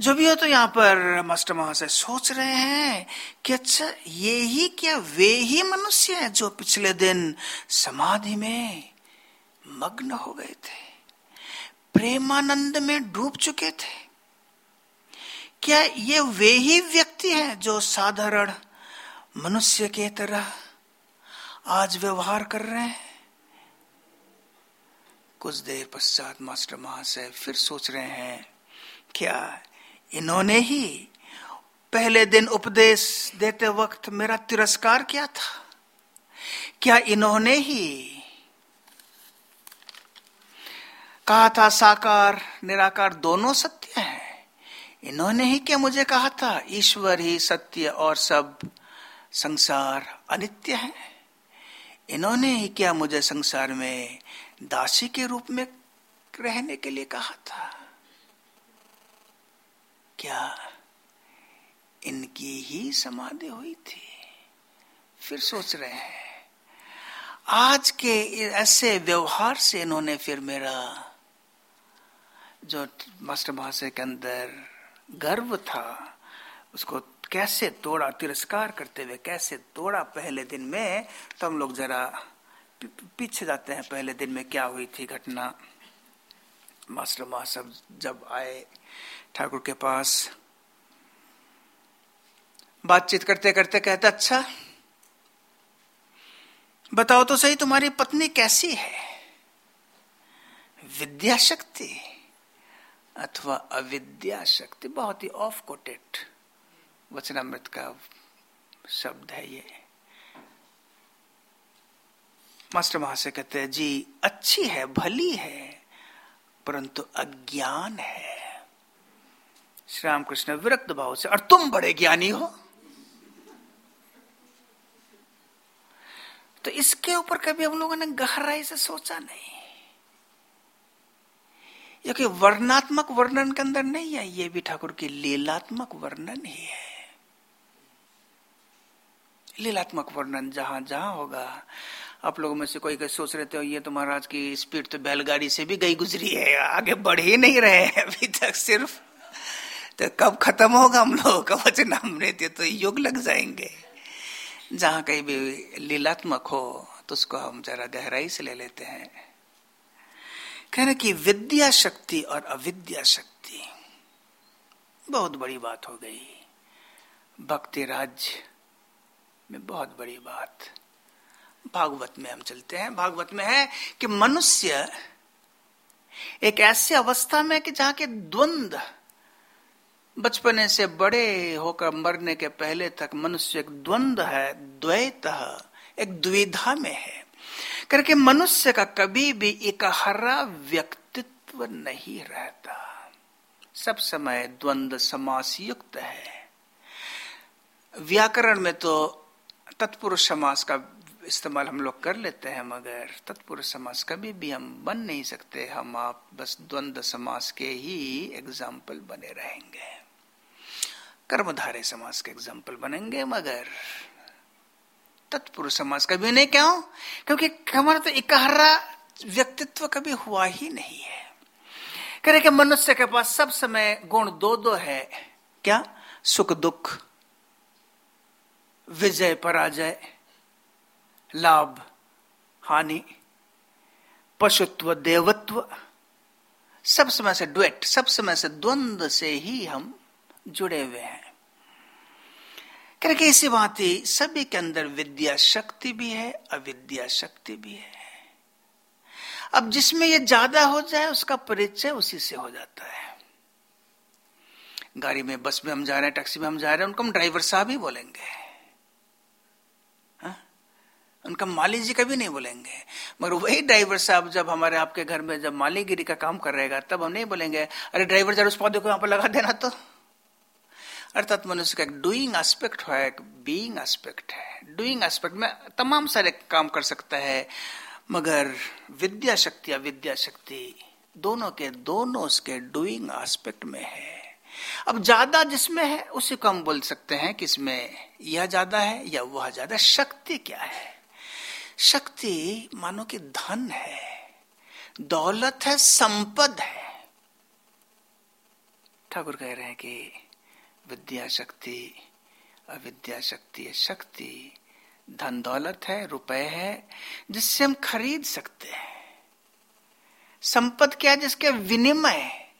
जो भी हो तो यहाँ पर मास्टर महाशय सोच रहे हैं कि अच्छा ये ही क्या वे ही मनुष्य है जो पिछले दिन समाधि में मग्न हो गए थे? प्रेमानंद में डूब चुके थे? क्या ये वे ही व्यक्ति हैं जो साधारण मनुष्य के तरह आज व्यवहार कर रहे हैं? कुछ देर पश्चात मास्टर महाशय फिर सोच रहे हैं, क्या इन्होंने ही पहले दिन उपदेश देते वक्त मेरा तिरस्कार किया था। क्या इन्होंने ही कहा था, साकार, निराकार दोनों सत्य है? इन्होंने ही क्या मुझे कहा था, ईश्वर ही सत्य और सब संसार अनित्य है? इन्होंने ही क्या मुझे संसार में दासी के रूप में रहने के लिए कहा था? क्या इनकी ही समाधि हुई थी। फिर सोच रहे हैं, आज के ऐसे व्यवहार से इन्होंने फिर मेरा जो मास्टर महाशय के अंदर गर्व था, उसको कैसे तोड़ा, तिरस्कार करते हुए कैसे तोड़ा पहले दिन में तो हम लोग जरा पीछे जाते हैं पहले दिन में क्या हुई थी घटना। मास्टर महाशब जब आए ठाकुर के पास, बातचीत करते करते कहते अच्छा बताओ तो सही तुम्हारी पत्नी कैसी है? विद्या शक्ति अथवा अविद्या शक्ति बहुत ही ऑफ़ कोटेड वचनामृत का शब्द है ये. मास्टर महाशय कहते हैं, जी, अच्छी है, भली है परंतु अज्ञान है। श्री रामकृष्ण विरक्त भाव से, और तुम बड़े ज्ञानी हो? तो इसके ऊपर कभी हम लोगों ने गहराई से सोचा नहीं। क्योंकि वर्णात्मक वर्णन के अंदर नहीं है, ये भी ठाकुर की लीलात्मक वर्णन ही है। लीलात्मक वर्णन जहाँ जहाँ होगा आप लोगों में से कोई कोई सोच रहे थे, ये तो महाराज की स्पीड तो बैलगाड़ी से भी गई गुजरी है, आगे बढ़ ही नहीं रहे हैं अभी तक सिर्फ़। तो कब खत्म होगा हम लोगों का वचन? हमने तो युग लग जाएँगे। जहाँ कहीं भी लीलात्मक हो तो उसको हम जरा गहराई से ले लेते हैं। कहने की विद्या शक्ति और अविद्या शक्ति। बहुत बड़ी बात हो गई। भक्ति राज्य में बहुत बड़ी बात। भागवत में हम चलते हैं। भागवत में है कि मनुष्य एक ऐसी अवस्था में कि जहाँ के द्वंद बचपने से बड़े होकर मरने के पहले तक मनुष्य एक द्वंद है, द्वैत एक द्विधा में है। करके मनुष्य का कभी भी इकहरा व्यक्तित्व नहीं रहता। सब समय द्वंद समास युक्त है। व्याकरण में तो तत्पुरुष समास का इस्तेमाल हम लोग कर लेते हैं, मगर तत्पुरुष समास कभी भी हम बन नहीं सकते। हम आप बस द्वंद समास के ही एग्ज़ाम्पल बने रहेंगे। कर्मधारे समास के एग्ज़ाम्पल बनेंगे, मगर तत्पुरुष समास कभी नहीं, क्यों? क्योंकि हमारा तो इकहरा व्यक्तित्व कभी हुआ ही नहीं है। कह कि मनुष्य के पास सब समय गुण दो दो है। क्या? सुख दुख, विजय पराजय लाभ, हानि, पशुत्व, देवत्व, सब समय से ड्वेट सब समय से द्वंद से ही हम जुड़े हुए हैं। करके इसी भांति सभी के अंदर विद्या शक्ति भी है अविद्या शक्ति भी है। अब जिसमें ये ज़्यादा हो जाए, उसका परिचय उसी से हो जाता है। गाड़ी में, बस में हम जा रहे हैं, टैक्सी में हम जा रहे हैं, उनको हम ड्राइवर साहब ही बोलेंगे। हा? उनका माली जी कभी नहीं बोलेंगे। मगर वही ड्राइवर साहब जब हमारे आपके घर में जब मालीगिरी का काम कर रहेगा, तब हम नहीं बोलेंगे, अरे ड्राइवर जरा उस पौधे को यहाँ पर लगा देना तो। अर्थात मनुष्य का एक डूइंग एस्पेक्ट है, एक बीइंग एस्पेक्ट है। डूइंग एस्पेक्ट में तमाम सारे काम कर सकता है, मगर विद्या शक्ति या विद्या शक्ति दोनों के, दोनों उसके डूइंग एस्पेक्ट में है। अब ज़्यादा जिसमें है, उसी को हम बोल सकते हैं कि इसमें यह ज़्यादा है या वह ज़्यादा, शक्ति क्या है? शक्ति मानो कि धन है, दौलत है, संपद है। ठाकुर कह रहे हैं कि विद्या शक्ति, अविद्या शक्ति है शक्ति, धन दौलत है, रुपए है, जिससे हम खरीद सकते हैं। संपद क्या जिसके विनिमय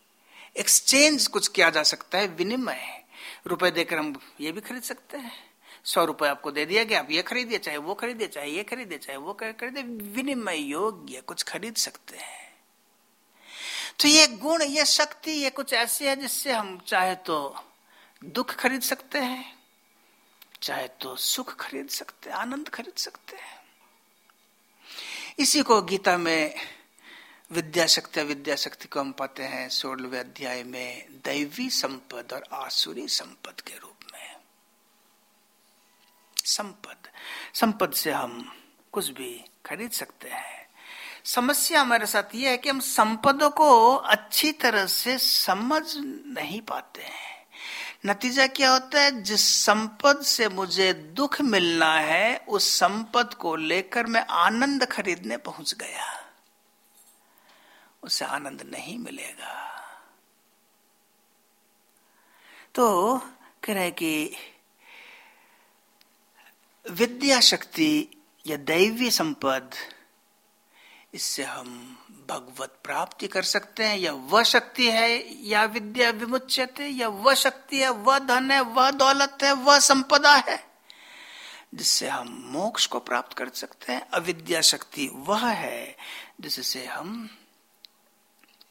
एक्सचेंज कुछ किया जा सकता है, विनिमय। रुपए देकर हम ये भी खरीद सकते हैं। सौ रुपए आपको दे दिया गया, आप ये खरीदिए, चाहे वो खरीदिए, चाहे ये खरीदिए, चाहे वो खरीदे विनिमय योग्य कुछ खरीद सकते हैं। तो ये गुण, ये शक्ति, ये कुछ ऐसी है जिससे हम चाहे तो दुख खरीद सकते हैं, चाहे तो सुख खरीद सकते हैं, आनंद खरीद सकते हैं। इसी को गीता में विद्या शक्ति विद्या शक्ति को हम पाते हैं, सोलहवें अध्याय में, दैवी संपद और आसुरी संपद के रूप संपद। संपद से हम कुछ भी खरीद सकते हैं। समस्या हमारे साथ यह है कि हम संपदों को अच्छी तरह से समझ नहीं पाते हैं। नतीजा क्या होता है? जिस संपद से मुझे दुख मिलना है, उस संपद को लेकर मैं आनंद खरीदने पहुँच गया। उसे आनंद नहीं मिलेगा। तो कह रहे कि विद्या शक्ति या दैवी संपद, इससे हम भगवत प्राप्ति कर सकते हैं। या वह शक्ति है, या विद्या विमुच्यते, या वह शक्ति है, वह धन है, वह दौलत है, वह संपदा है, जिससे हम मोक्ष को प्राप्त कर सकते हैं। अविद्या शक्ति वह है, जिससे हम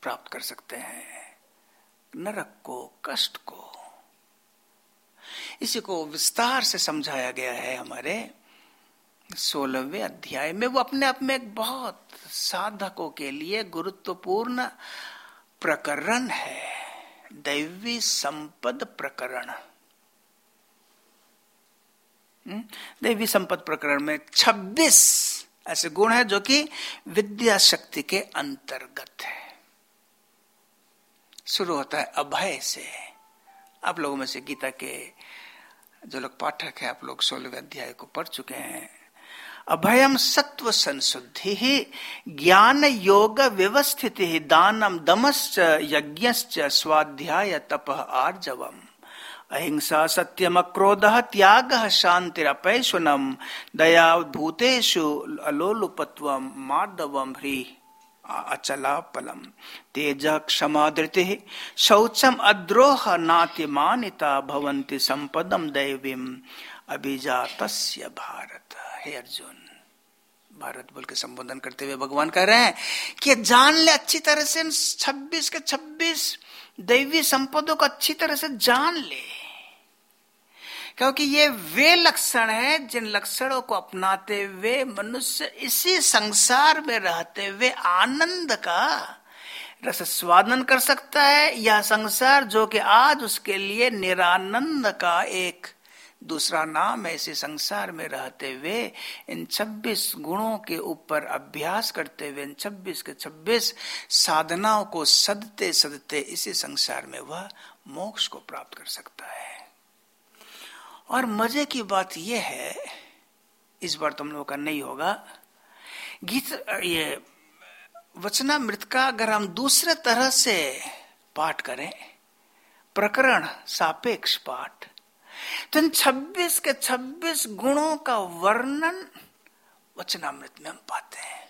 प्राप्त कर सकते हैं। नरक को, कष्ट को इसी को विस्तार से समझाया गया है हमारे सोलहवें अध्याय में। वो अपने आप में एक बहुत साधकों के लिए गुरुत्वपूर्ण प्रकरण है। दैवी संपद प्रकरण। हम्म? दैवी संपद प्रकरण में 26 ऐसे गुण है जो कि विद्या शक्ति के अंतर्गत है। शुरू होता है अभय से। आप लोगों में से गीता के जो लोग पाठक हैं, आप लोग सोलहवें अध्याय को पढ़ चुके हैं। अभयम सत्व संशुद्धि ज्ञान योग व्यवस्थित दानम दमश्च यज्ञश्च स्वाध्याय तप आर्जवम। अहिंसा सत्यम क्रोध त्याग शांतिरपैशुनम दया भूतेषु अलोलुपत्व मार्दवम ह्री। अचलापलम तेज क्षमा धृति शौचम अद्रोह नाति मानिता भवंति संपदम दैवीम। अभिजात भारत। हे अर्जुन, भारत बोल के संबोधन करते हुए भगवान कह रहे हैं कि जान ले अच्छी तरह से छब्बीस के छब्बीस दैवी संपदों को अच्छी तरह से जान ले। क्योंकि ये वे लक्षण है जिन लक्षणों को अपनाते हुए मनुष्य इसी संसार में रहते हुए आनंद का रस स्वादन कर सकता है। यह संसार जो कि आज उसके लिए निरानंद का एक दूसरा नाम ऐसे संसार में रहते हुए इन 26 गुणों के ऊपर अभ्यास करते हुए, इन 26 के 26 साधनाओं को सदते सदते इसी संसार में वह मोक्ष को प्राप्त कर सकता है। और मज़े की बात यह है, इस बार तुम लोगों का नहीं होगा, गीत, ये वचनामृत का अगर हम दूसरे तरह से पाठ करें, प्रकरण सापेक्ष पाठ तो इन 26 के 26 गुणों का वर्णन वचनामृत में हम पाते हैं।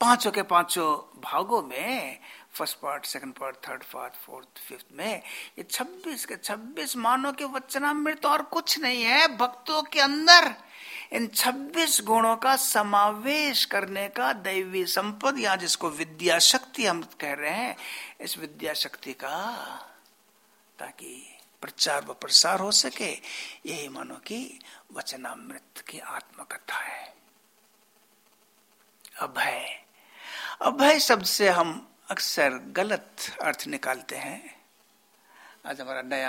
पाँचों के पाँचों भागों में first part, second part, third part, fourth, fifth में, ये 26 के 26 मानो के वचनामृत और कुछ नहीं है, भक्तों के अंदर इन 26 गुणों का समावेश करने का दैवी संपद, या जिसको विद्या शक्ति हम कह रहे हैं, इस विद्या शक्ति का, ताकि प्रचार व प्रसार हो सके, यही मानो कि वचनामृत की आत्मकथा है। अभय। अभय शब्द से हम अक्सर गलत अर्थ निकालते हैं। आज हमारा नया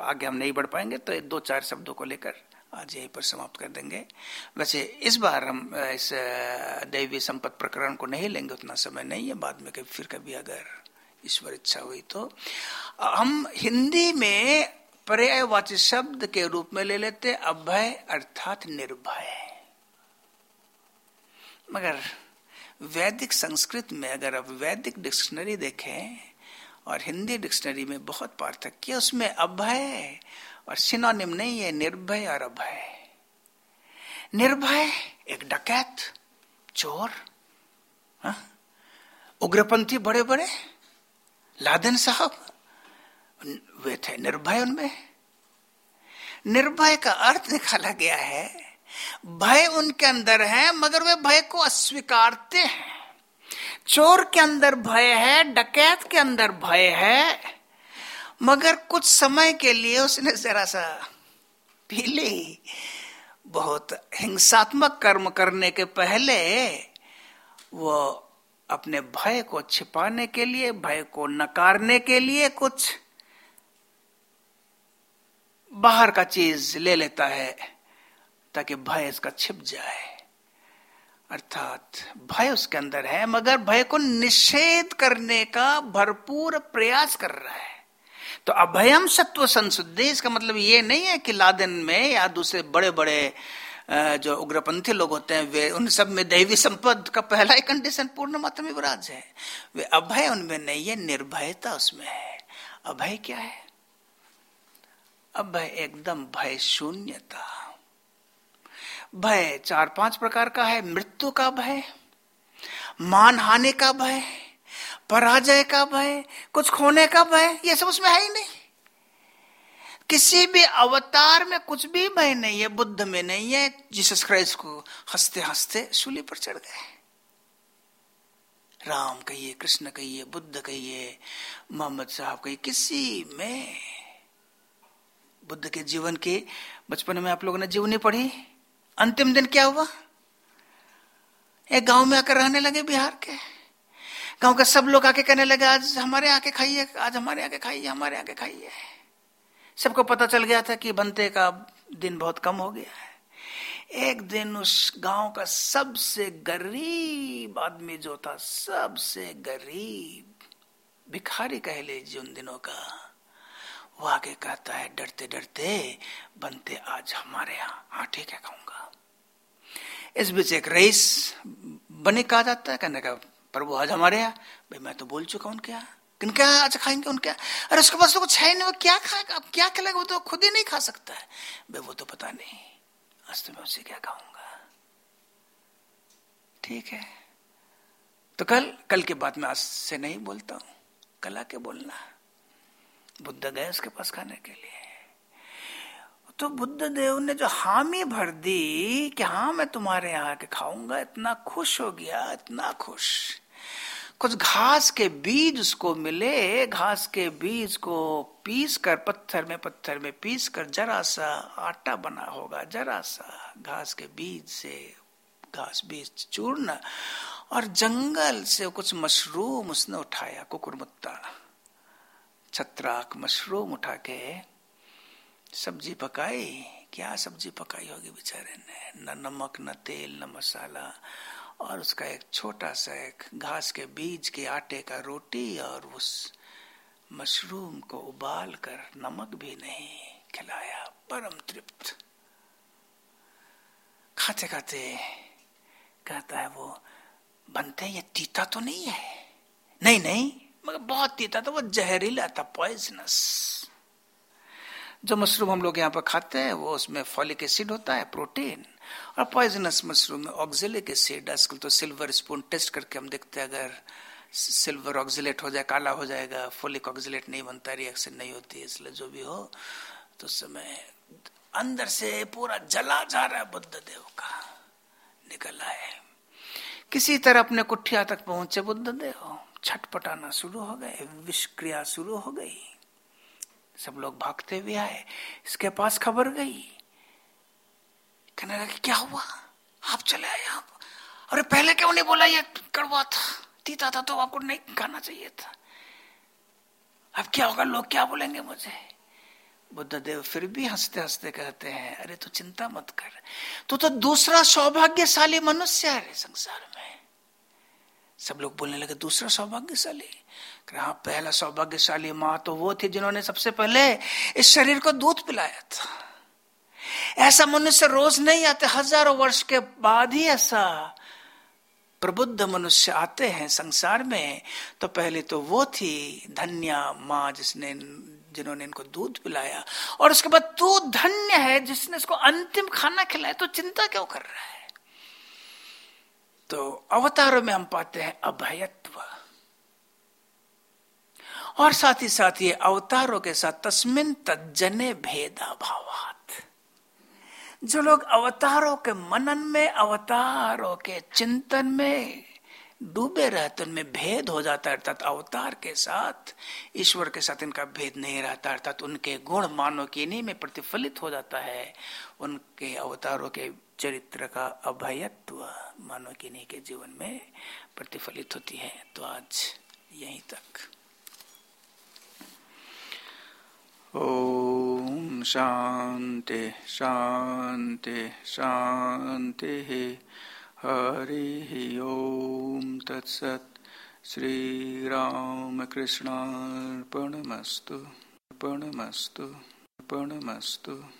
आगे हम नहीं बढ़ पाएँगे तो दो चार शब्दों को लेकर आज यहीं पर समाप्त कर देंगे। वैसे इस बार हम इस दैवी संपत्त प्रकरण को नहीं लेंगे, उतना समय नहीं है। बाद में कभी फिर कभी अगर ईश्वर इच्छा हुई तो। हम हिंदी में पर्यायवाची शब्द के रूप में ले लेते अभय अर्थात निर्भय। मगर वैदिक संस्कृत में अगर आप वैदिक डिक्शनरी देखें और हिंदी डिक्शनरी में बहुत पार्थक्य उसमें अभय और सिनोनिम नहीं है, निर्भय और अभय निर्भय एक डकैत, चोर, हा? उग्रपंथी बड़े बड़े लादेन साहब, वे थे निर्भय उनमें निर्भय का अर्थ निकाला गया है भय उनके अंदर है, मगर वे भय को अस्वीकारते हैं। चोर के अंदर भय है, डकैत के अंदर भय है, मगर कुछ समय के लिए उसने जरा सा पी ली। बहुत हिंसात्मक कर्म करने के पहले वो अपने भय को छिपाने के लिए, भय को नकारने के लिए कुछ बाहर का चीज़ ले लेता है। ताकि भय इसका छिप जाए। अर्थात भय उसके अंदर है, मगर भय को निषेध करने का भरपूर प्रयास कर रहा है। तो अभयम सत्व संशुद्धि, इसका मतलब ये नहीं है कि लादेन में या दूसरे बड़े बड़े जो उग्रपंथी लोग होते हैं, वे उन सब में दैवी संपद का पहला ही कंडीशन पूर्ण मात्रा में विराज है। वे अभय उनमें नहीं है, निर्भयता उसमें है। अभय क्या है? अभय एकदम भय शून्यता भय चार पाँच प्रकार का है, मृत्यु का भय, मान हानि का भय, पराजय का भय, कुछ खोने का भय, ये सब उसमें है ही नहीं। किसी भी अवतार में कुछ भी भय नहीं है, बुद्ध में नहीं है, जीसस क्राइस्ट को हँसते हँसते सूली पर चढ़ गए। राम कहिए, कृष्ण कहिए, बुद्ध कहिए, मोहम्मद साहब कहिए, किसी में, बुद्ध के जीवन के, बचपन में आप लोगों ने जीवनी पढ़ी? अंतिम दिन क्या हुआ? एक गाँव में आकर रहने लगे बिहार के। गाँव के सब लोग आके कहने लगे, आज हमारे आके खाइए, आज हमारे आके खाइए, हमारे आके खाइए। सबको पता चल गया था कि बनते का दिन बहुत कम हो गया है। एक दिन उस गाँव का सबसे गरीब आदमी जो था, सबसे गरीब भिखारी कह लीजिए उन दिनों का, वो आगे कहता है डरते डरते बनते आज हमारे यहाँ हाँ ठीक है खाऊँगा इस बीच एक रईस बने कहा जाता है, कहने का प्रभु आज हमारे यहाँ। भाई, मैं तो बोल चुका उनके यहाँ। किनके यहाँ आज खाएँगे उनके अरे उसके पास तो कुछ है नहीं, वो क्या खाएगा अब क्या खिलाएगा? वो तो खुद ही नहीं खा सकता है। भाई, वो तो पता नहीं, आज तो मैं उसे क्या खाऊँगा? ठीक है। तो कल कल के बाद मैं आज से नहीं बोलता हूँ। कल आके बोलना। बुद्ध गए उसके पास खाने के लिए। तो बुद्ध देव ने जो हामी भर दी कि हाँ मैं तुम्हारे यहाँ के खाऊँगा, इतना खुश हो गया, इतना खुश। कुछ घास के बीज उसको मिले, घास के बीज को पीस कर पत्थर में पत्थर में पीस कर जरा सा आटा बना होगा जरा सा घास के बीज से, घास बीज चूर्ण और जंगल से कुछ मशरूम उसने उठाया, कुकुरमुत्ता, छत्राक मशरूम उठा के सब्ज़ी पकाई? क्या सब्ज़ी पकाई होगी बेचारे ने? न नमक, न तेल, न मसाला। और उसका एक छोटा सा एक घास के बीज के आटे का रोटी और उस मशरूम को उबाल कर नमक भी नहीं खिलाया। परम तृप्त। खाते खाते कहता है वो, बनते ये तीता तो नहीं है? नहीं नहीं, मगर बहुत तीता था वो जहरीला था पॉइजनस जो मशरूम हम लोग यहाँ पर खाते हैं, वो उसमें फॉलिक एसिड होता है प्रोटीन और पॉइजनस मशरूम में ऑक्जिलिक एसिड आजकल तो सिल्वर स्पून टेस्ट करके हम देखते हैं, अगर सिल्वर ऑक्जिलेट हो जाए, काला हो जाएगा फोलिक ऑक्जिलेट नहीं बनता रिएक्शन नहीं होती, इसलिए जो भी हो तो समय अंदर से पूरा जला जा रहा है बुद्ध देव का, निकल आए। किसी तरह अपने कुठिया तक पहुँचे बुद्ध देव, छटपटाना शुरू हो गए, विष्क्रिया शुरू हो गई। सब लोग भागते हुए आए। इसके पास खबर गई। कहने लगे क्या हुआ? आप चले आए आप अरे पहले क्यों नहीं बोला? ये कड़वा था। तीता था तो आपको नहीं खाना चाहिए था। अब क्या होगा? लोग क्या बोलेंगे मुझे? बुद्ध देव फिर भी हँसते हँसते कहते हैं अरे तू तो चिंता मत कर। तू तो, तो दूसरा सौभाग्यशाली मनुष्य है संसार में। सब लोग बोलने लगे, दूसरा सौभाग्यशाली। हाँ पहला सौभाग्यशाली माँ तो वो थी जिन्होंने सबसे पहले इस शरीर को दूध पिलाया था। ऐसा मनुष्य रोज नहीं आते, हज़ारों वर्ष के बाद ही ऐसा प्रबुद्ध मनुष्य आते हैं संसार में। तो पहले तो वो थी धन्या माँ जिसने, जिन्होंने इनको दूध पिलाया। और उसके बाद तू धन्य है जिसने इसको अंतिम खाना खिलाया तो चिंता क्यों कर रहा है? तो अवतारों में हम पाते हैं अभयत्व। और साथ ही साथ ये अवतारों के साथ तस्मिन तजने भेदा जो लोग अवतारों के मनन में, अवतारों के चिंतन में डूबे रहते उनमें भेद हो जाता है, अर्थात अवतार के साथ ईश्वर के साथ इनका भेद नहीं रहता, अर्थात उनके गुण मानव की नहीं में प्रतिफलित हो जाता है उनके अवतारों के चरित्र का अभयत्व। मानव की नहीं के जीवन में प्रतिफलित होती है। तो आज यहीं तक। ओम शांति शांति शांति हरि ओम तत्सत। श्री राम श्रीरामकृष्णार्पणमस्तु, अर्पणमस्तु अर्पणमस्तु।